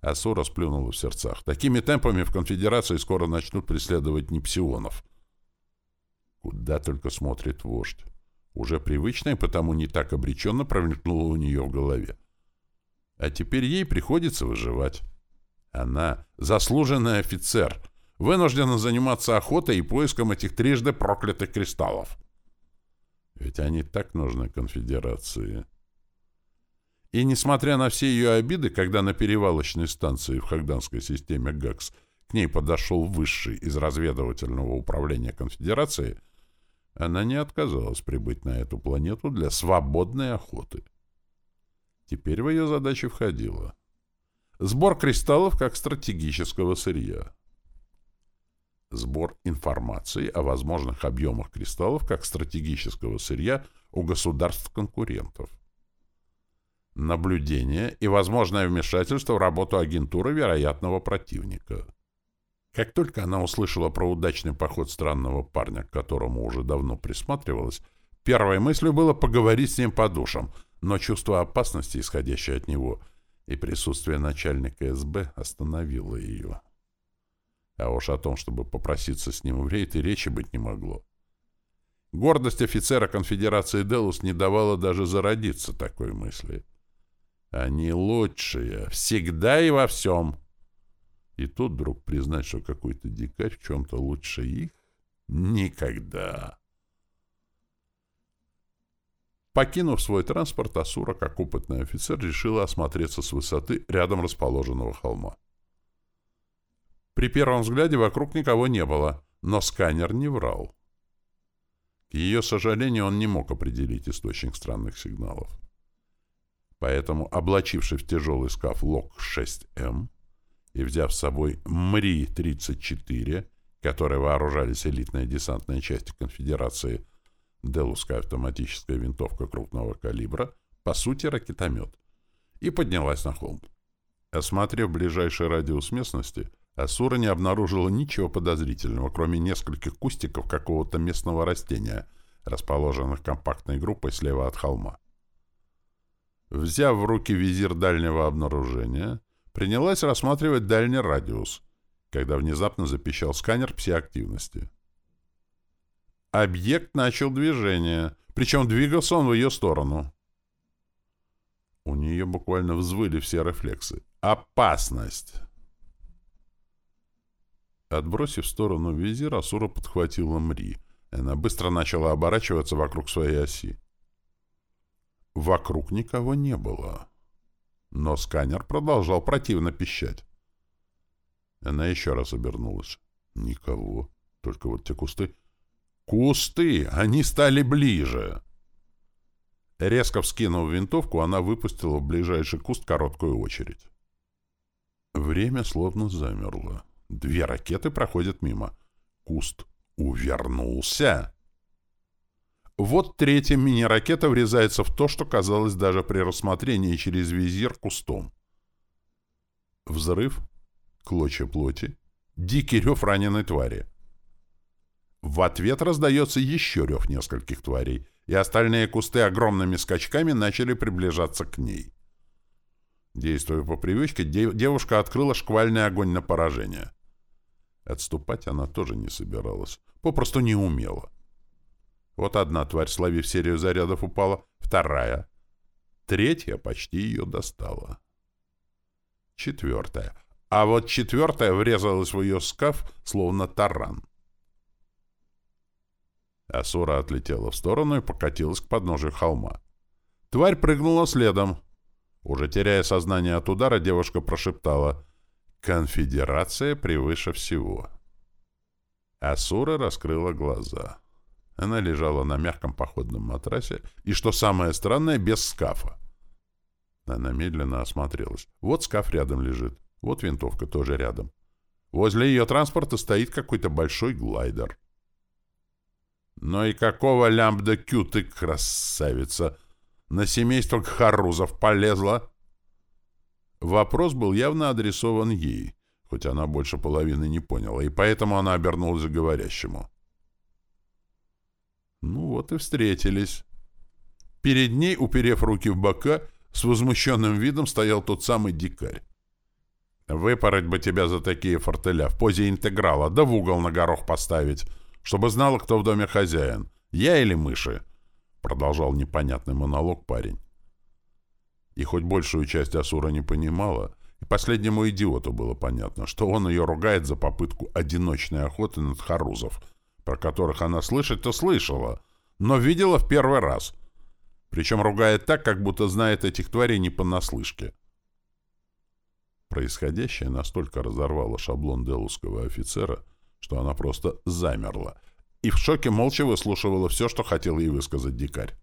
Асура сплюнула в сердцах. Такими темпами в конфедерации скоро начнут преследовать непсионов. Куда только смотрит вождь. Уже привычное, потому не так обреченно промелькнуло у нее в голове. А теперь ей приходится выживать. Она — заслуженный офицер, вынуждена заниматься охотой и поиском этих трижды проклятых кристаллов. Ведь они так нужны конфедерации. И несмотря на все ее обиды, когда на перевалочной станции в Хагданской системе ГАКС к ней подошел высший из разведывательного управления конфедерации, она не отказалась прибыть на эту планету для свободной охоты. Теперь в ее задачи входило сбор кристаллов как стратегического сырья, сбор информации о возможных объемах кристаллов как стратегического сырья у государств-конкурентов, наблюдение и возможное вмешательство в работу агентуры вероятного противника. Как только она услышала про удачный поход странного парня, к которому уже давно присматривалась, первой мыслью было поговорить с ним по душам, но чувство опасности, исходящее от него, и присутствие начальника СБ остановило ее. А уж о том, чтобы попроситься с ним в рейд, и речи быть не могло. Гордость офицера конфедерации Делус не давала даже зародиться такой мысли. Они лучшие, всегда и во всем. И тут вдруг признать, что какой-то дикарь в чем-то лучше их? Никогда. Покинув свой транспорт, Асура, как опытный офицер, решила осмотреться с высоты рядом расположенного холма. При первом взгляде вокруг никого не было, но сканер не врал. К ее сожалению, он не мог определить источник странных сигналов. Поэтому, облачившись в тяжелый скаф ЛОК-6М и взяв с собой МРИ-34, которые вооружались элитные десантные части конфедерации, Делуская автоматическая винтовка крупного калибра, по сути ракетомет, и поднялась на холм. Осмотрев ближайший радиус местности, Асура не обнаружила ничего подозрительного, кроме нескольких кустиков какого-то местного растения, расположенных компактной группой слева от холма. Взяв в руки визир дальнего обнаружения, принялась рассматривать дальний радиус, когда внезапно запищал сканер пси-активности. Объект начал движение, причем двигался он в ее сторону. У нее буквально взвыли все рефлексы. «Опасность!» Отбросив в сторону визир, Асура подхватила Мри. Она быстро начала оборачиваться вокруг своей оси. Вокруг никого не было. Но сканер продолжал противно пищать. Она еще раз обернулась. Никого. Только вот те кусты... Кусты! Они стали ближе! Резко вскинув винтовку, она выпустила в ближайший куст короткую очередь. Время словно замерло. Две ракеты проходят мимо. Куст увернулся. Вот третья мини-ракета врезается в то, что казалось даже при рассмотрении через визир кустом. Взрыв, клочья плоти, дикий рев раненой твари. В ответ раздается еще рев нескольких тварей, и остальные кусты огромными скачками начали приближаться к ней. Действуя по привычке, девушка открыла шквальный огонь на поражение. Отступать она тоже не собиралась, попросту не умела. Вот одна тварь, словив серию зарядов, упала, вторая. Третья почти ее достала. Четвертая. А вот четвертая врезалась в ее скаф, словно таран. Асура отлетела в сторону и покатилась к подножию холма. Тварь прыгнула следом. Уже теряя сознание от удара, девушка прошептала Конфедерация превыше всего. Асура раскрыла глаза. Она лежала на мягком походном матрасе и, что самое странное, без скафа. Она медленно осмотрелась. Вот скаф рядом лежит. Вот винтовка тоже рядом. Возле ее транспорта стоит какой-то большой глайдер. «Ну и какого лямбда кю ты, красавица! На семейство Харузов полезла!» Вопрос был явно адресован ей, хоть она больше половины не поняла, и поэтому она обернулась к говорящему. Ну вот и встретились. Перед ней, уперев руки в бока, с возмущенным видом стоял тот самый дикарь. «Выпороть бы тебя за такие фортеля в позе интеграла, да в угол на горох поставить, чтобы знала, кто в доме хозяин, я или мыши», — продолжал непонятный монолог парень. И хоть большую часть Асура не понимала, И последнему идиоту было понятно, что он ее ругает за попытку одиночной охоты над Харузов, про которых она слышать-то слышала, но видела в первый раз. Причем ругает так, как будто знает этих тварей не понаслышке. Происходящее настолько разорвало шаблон делусского офицера, что она просто замерла и в шоке молча выслушивала все, что хотел ей высказать дикарь.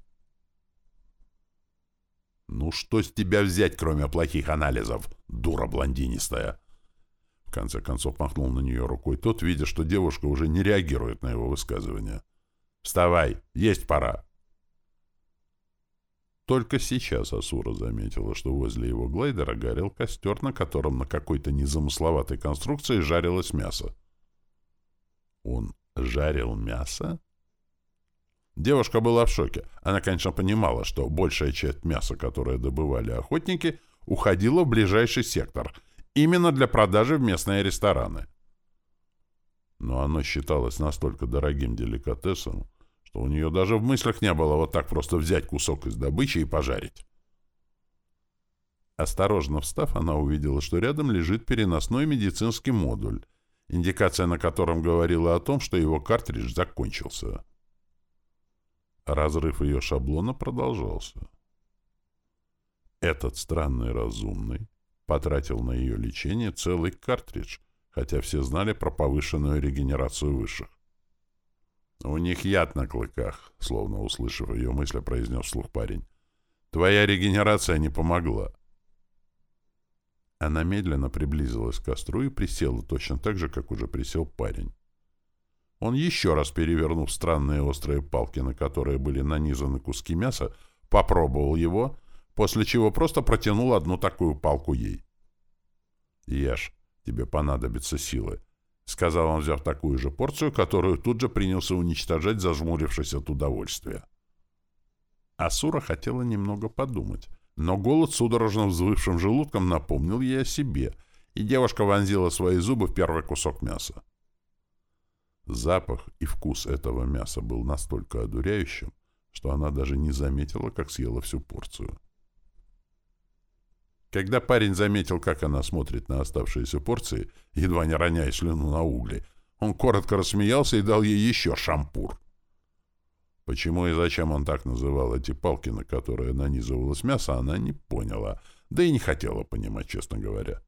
«Ну что с тебя взять, кроме плохих анализов, дура блондинистая?» Конце концов махнул на нее рукой тот, видя, что девушка уже не реагирует на его высказывание. «Вставай, есть пора!» Только сейчас Асура заметила, что возле его глайдера горел костер, на котором на какой-то незамысловатой конструкции жарилось мясо. Он жарил мясо? Девушка была в шоке. Она, конечно, понимала, что большая часть мяса, которое добывали охотники, уходила в ближайший сектор, именно для продажи в местные рестораны. Но оно считалось настолько дорогим деликатесом, что у нее даже в мыслях не было вот так просто взять кусок из добычи и пожарить. Осторожно встав, она увидела, что рядом лежит переносной медицинский модуль, индикация на котором говорила о том, что его картридж закончился. Разрыв ее шаблона продолжался. Этот странный разумный потратил на ее лечение целый картридж, хотя все знали про повышенную регенерацию высших. «У них яд на клыках», — словно услышав ее мысли, произнес вслух парень. «Твоя регенерация не помогла». Она медленно приблизилась к костру и присела точно так же, как уже присел парень. Он еще раз перевернув странные острые палки, на которые были нанизаны куски мяса, попробовал его, после чего просто протянул одну такую палку ей. «Ешь, тебе понадобится силы», — сказал он, взяв такую же порцию, которую тут же принялся уничтожать, зажмурившись от удовольствия. Асура хотела немного подумать, но голод судорожно взвывшим желудком напомнил ей о себе, и девушка вонзила свои зубы в первый кусок мяса. Запах и вкус этого мяса был настолько одуряющим, что она даже не заметила, как съела всю порцию. Когда парень заметил, как она смотрит на оставшиеся порции, едва не роняя слюну на угли, он коротко рассмеялся и дал ей еще шампур. Почему и зачем он так называл эти палки, на которые нанизывалось мясо, она не поняла, да и не хотела понимать, честно говоря.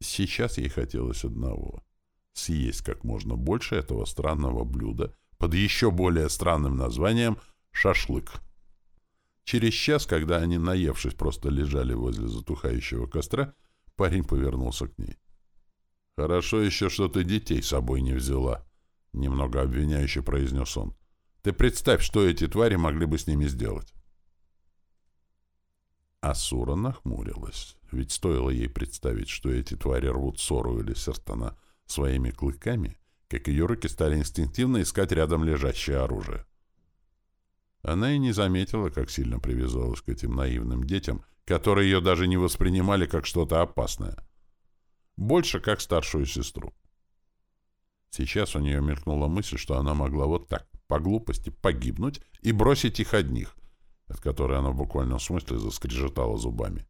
Сейчас ей хотелось одного — съесть как можно больше этого странного блюда под еще более странным названием «шашлык». Через час, когда они, наевшись, просто лежали возле затухающего костра, парень повернулся к ней. «Хорошо еще, что ты детей с собой не взяла», — немного обвиняюще произнес он. «Ты представь, что эти твари могли бы с ними сделать». Асура нахмурилась, ведь стоило ей представить, что эти твари рвут Сору или Сертана своими клыками, как ее руки стали инстинктивно искать рядом лежащее оружие. Она и не заметила, как сильно привязалась к этим наивным детям, которые ее даже не воспринимали как что-то опасное. Больше как старшую сестру. Сейчас у нее мелькнула мысль, что она могла вот так, по глупости, погибнуть и бросить их одних, от которой она в буквальном смысле заскрежетала зубами.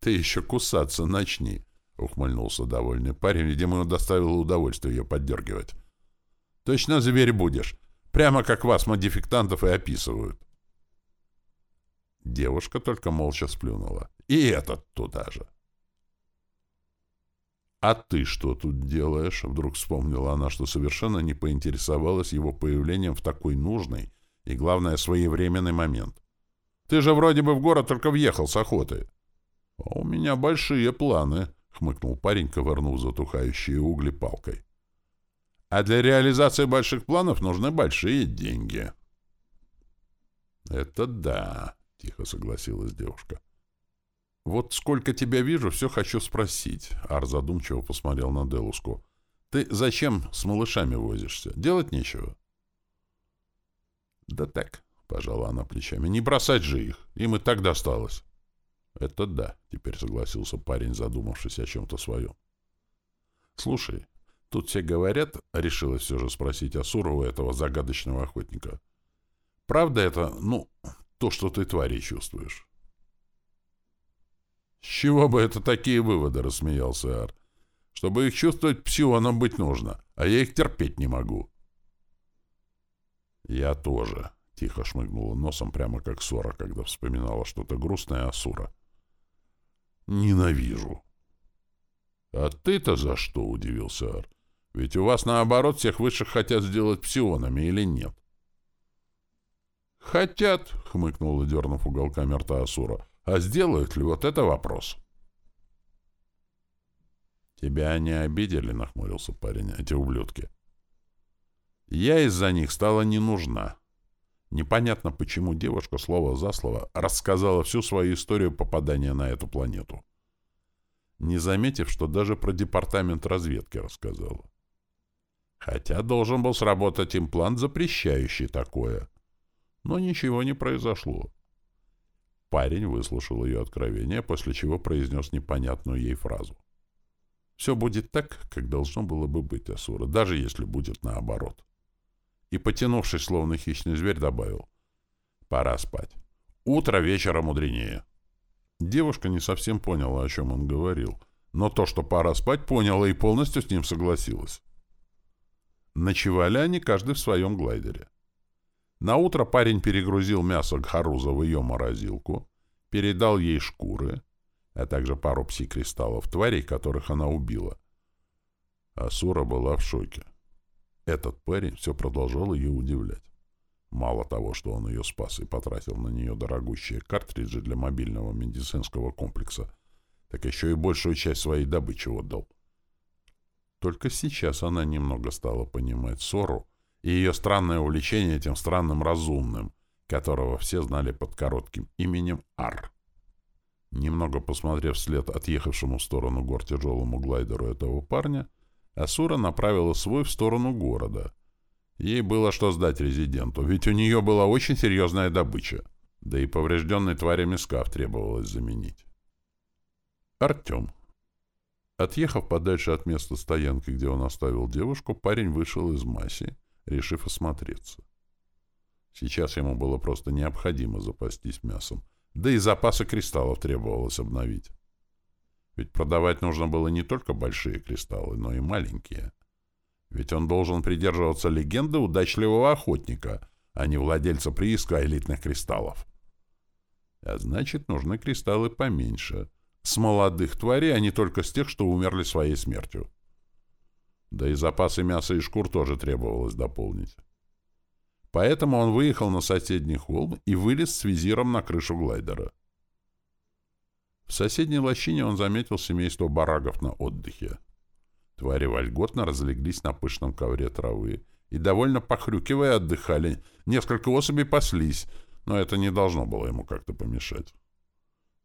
«Ты еще кусаться начни!» Ухмыльнулся довольный парень, видимо, доставило удовольствие ее поддергивать. «Точно зверь будешь. Прямо как вас, модификтантов, и описывают». Девушка только молча сплюнула. «И этот туда же». «А ты что тут делаешь?» Вдруг вспомнила она, что совершенно не поинтересовалась его появлением в такой нужный и, главное, своевременный момент. «Ты же вроде бы в город только въехал с охоты». «А у меня большие планы», — хмыкнул парень, ковырнув затухающие угли палкой. «А для реализации больших планов нужны большие деньги». «Это да», — тихо согласилась девушка. «Вот сколько тебя вижу, все хочу спросить», — Ар задумчиво посмотрел на Делуску. «Ты зачем с малышами возишься? Делать нечего?» «Да так», — пожала она плечами, — «не бросать же их, им и так досталось». «Это да», — теперь согласился парень, задумавшись о чем-то своем. «Слушай, тут все говорят, — решилась все же спросить Асурова этого загадочного охотника, — правда это, ну, то, что ты твари чувствуешь?» «С чего бы это такие выводы?» — рассмеялся Ар. «Чтобы их чувствовать, псионом быть нужно, а я их терпеть не могу». «Я тоже», — тихо шмыгнула носом, прямо как Сора, когда вспоминала что-то грустное о Сура. «Ненавижу». «А ты-то за что?» — удивился Ар. «Ведь у вас, наоборот, всех высших хотят сделать псионами или нет?» «Хотят», — хмыкнула, дернув уголками рта Асура. «А сделают ли вот это вопрос?» «Тебя они обидели», — нахмурился парень, — «эти ублюдки». «Я из-за них стала не нужна». Непонятно, почему девушка слово за слово рассказала всю свою историю попадания на эту планету. Не заметив, что даже про департамент разведки рассказала. Хотя должен был сработать имплант, запрещающий такое — но ничего не произошло. Парень выслушал ее откровение, после чего произнес непонятную ей фразу. «Все будет так, как должно было бы быть, Асура, даже если будет наоборот». И, потянувшись, словно хищный зверь, добавил. «Пора спать. Утро вечера мудренее». Девушка не совсем поняла, о чем он говорил, но то, что пора спать, поняла и полностью с ним согласилась. Ночевали они каждый в своем глайдере. На утро парень перегрузил мясо Гхаруза в ее морозилку, передал ей шкуры, а также пару пси-кристаллов тварей, которых она убила. Асура была в шоке. Этот парень все продолжал ее удивлять. Мало того, что он ее спас и потратил на нее дорогущие картриджи для мобильного медицинского комплекса, так еще и большую часть своей добычи отдал. Только сейчас она немного стала понимать ссору, и ее странное увлечение этим странным разумным, которого все знали под коротким именем Ар. Немного посмотрев вслед отъехавшему в сторону гор тяжелому глайдеру этого парня, Асура направила свой в сторону города. Ей было что сдать резиденту, ведь у нее была очень серьезная добыча, да и поврежденный тварями скаф требовалось заменить. Артем. Отъехав подальше от места стоянки, где он оставил девушку, парень вышел из масси решив осмотреться. Сейчас ему было просто необходимо запастись мясом, да и запасы кристаллов требовалось обновить. Ведь продавать нужно было не только большие кристаллы, но и маленькие. Ведь он должен придерживаться легенды удачливого охотника, а не владельца прииска элитных кристаллов. А значит, нужны кристаллы поменьше. С молодых тварей, а не только с тех, что умерли своей смертью. Да и запасы мяса и шкур тоже требовалось дополнить. Поэтому он выехал на соседний холм и вылез с визиром на крышу глайдера. В соседней лощине он заметил семейство барагов на отдыхе. Твари вольготно разлеглись на пышном ковре травы и, довольно похрюкивая, отдыхали. Несколько особей паслись, но это не должно было ему как-то помешать.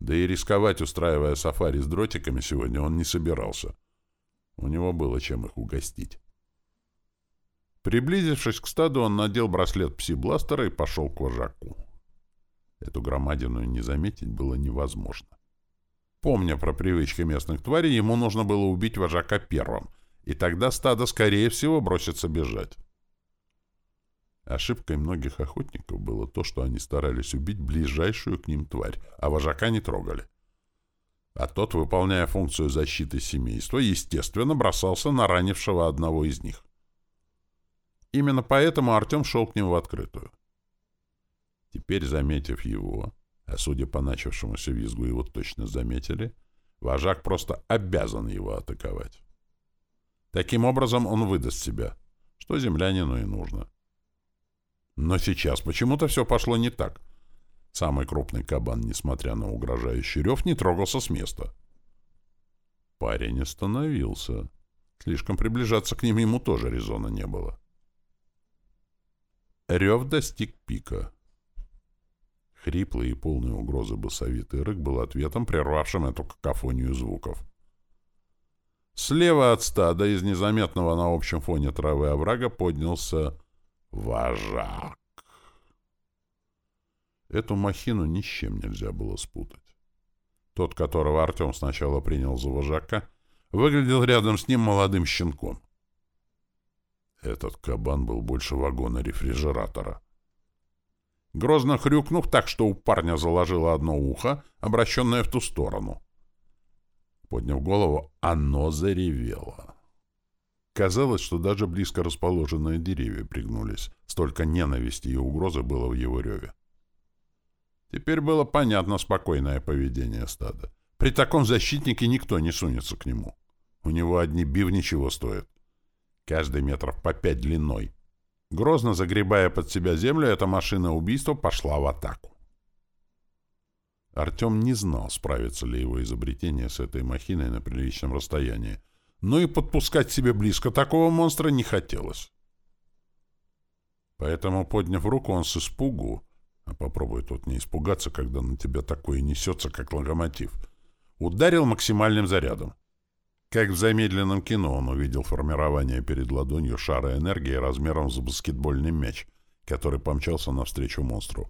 Да и рисковать, устраивая сафари с дротиками, сегодня он не собирался. У него было чем их угостить. Приблизившись к стаду, он надел браслет пси-бластера и пошел к вожаку. Эту громадину не заметить было невозможно. Помня про привычки местных тварей, ему нужно было убить вожака первым, и тогда стадо, скорее всего, бросится бежать. Ошибкой многих охотников было то, что они старались убить ближайшую к ним тварь, а вожака не трогали а тот, выполняя функцию защиты семейства, естественно, бросался на ранившего одного из них. Именно поэтому Артем шел к нему в открытую. Теперь, заметив его, а судя по начавшемуся визгу его точно заметили, вожак просто обязан его атаковать. Таким образом он выдаст себя, что землянину и нужно. Но сейчас почему-то все пошло не так — Самый крупный кабан, несмотря на угрожающий рев, не трогался с места. Парень остановился. Слишком приближаться к ним ему тоже резона не было. Рев достиг пика. Хриплый и полный угрозы басовитый рык был ответом, прервавшим эту какофонию звуков. Слева от стада из незаметного на общем фоне травы оврага поднялся вожак. Эту махину ни с чем нельзя было спутать. Тот, которого Артем сначала принял за вожака, выглядел рядом с ним молодым щенком. Этот кабан был больше вагона рефрижератора. Грозно хрюкнув так, что у парня заложило одно ухо, обращенное в ту сторону. Подняв голову, оно заревело. Казалось, что даже близко расположенные деревья пригнулись. Столько ненависти и угрозы было в его реве. Теперь было понятно спокойное поведение стада. При таком защитнике никто не сунется к нему. У него одни бивни чего стоят. Каждый метров по пять длиной. Грозно загребая под себя землю, эта машина убийства пошла в атаку. Артем не знал, справится ли его изобретение с этой махиной на приличном расстоянии, но и подпускать себе близко такого монстра не хотелось. Поэтому, подняв руку, он с испугу, а попробуй тут не испугаться, когда на тебя такое несется, как локомотив, ударил максимальным зарядом. Как в замедленном кино он увидел формирование перед ладонью шара энергии размером с баскетбольный мяч, который помчался навстречу монстру.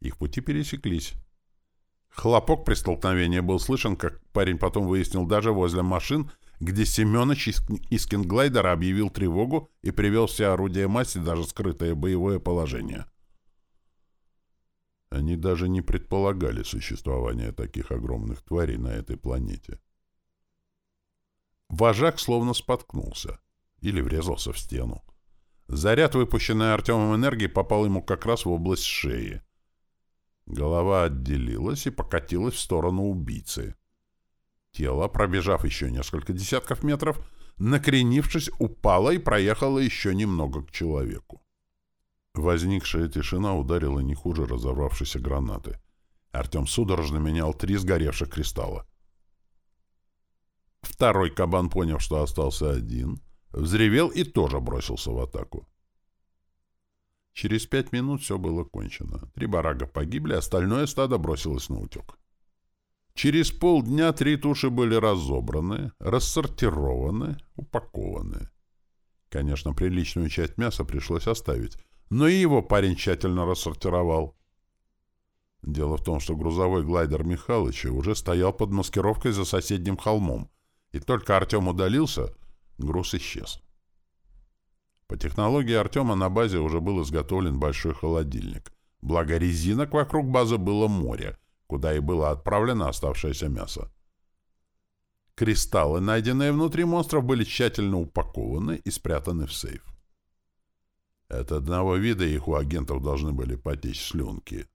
Их пути пересеклись. Хлопок при столкновении был слышен, как парень потом выяснил даже возле машин, где Семенович из Кинглайдера объявил тревогу и привел все орудия масти, даже скрытое боевое положение. Они даже не предполагали существование таких огромных тварей на этой планете. Вожак словно споткнулся или врезался в стену. Заряд, выпущенный Артемом энергии, попал ему как раз в область шеи. Голова отделилась и покатилась в сторону убийцы. Тело, пробежав еще несколько десятков метров, накренившись, упало и проехало еще немного к человеку. Возникшая тишина ударила не хуже разорвавшейся гранаты. Артем судорожно менял три сгоревших кристалла. Второй кабан, поняв, что остался один, взревел и тоже бросился в атаку. Через пять минут все было кончено. Три барага погибли, остальное стадо бросилось на утек. Через полдня три туши были разобраны, рассортированы, упакованы. Конечно, приличную часть мяса пришлось оставить, но и его парень тщательно рассортировал. Дело в том, что грузовой глайдер Михалыча уже стоял под маскировкой за соседним холмом, и только Артем удалился, груз исчез. По технологии Артема на базе уже был изготовлен большой холодильник. Благо резинок вокруг базы было море, куда и было отправлено оставшееся мясо. Кристаллы, найденные внутри монстров, были тщательно упакованы и спрятаны в сейф. От одного вида их у агентов должны были потечь слюнки.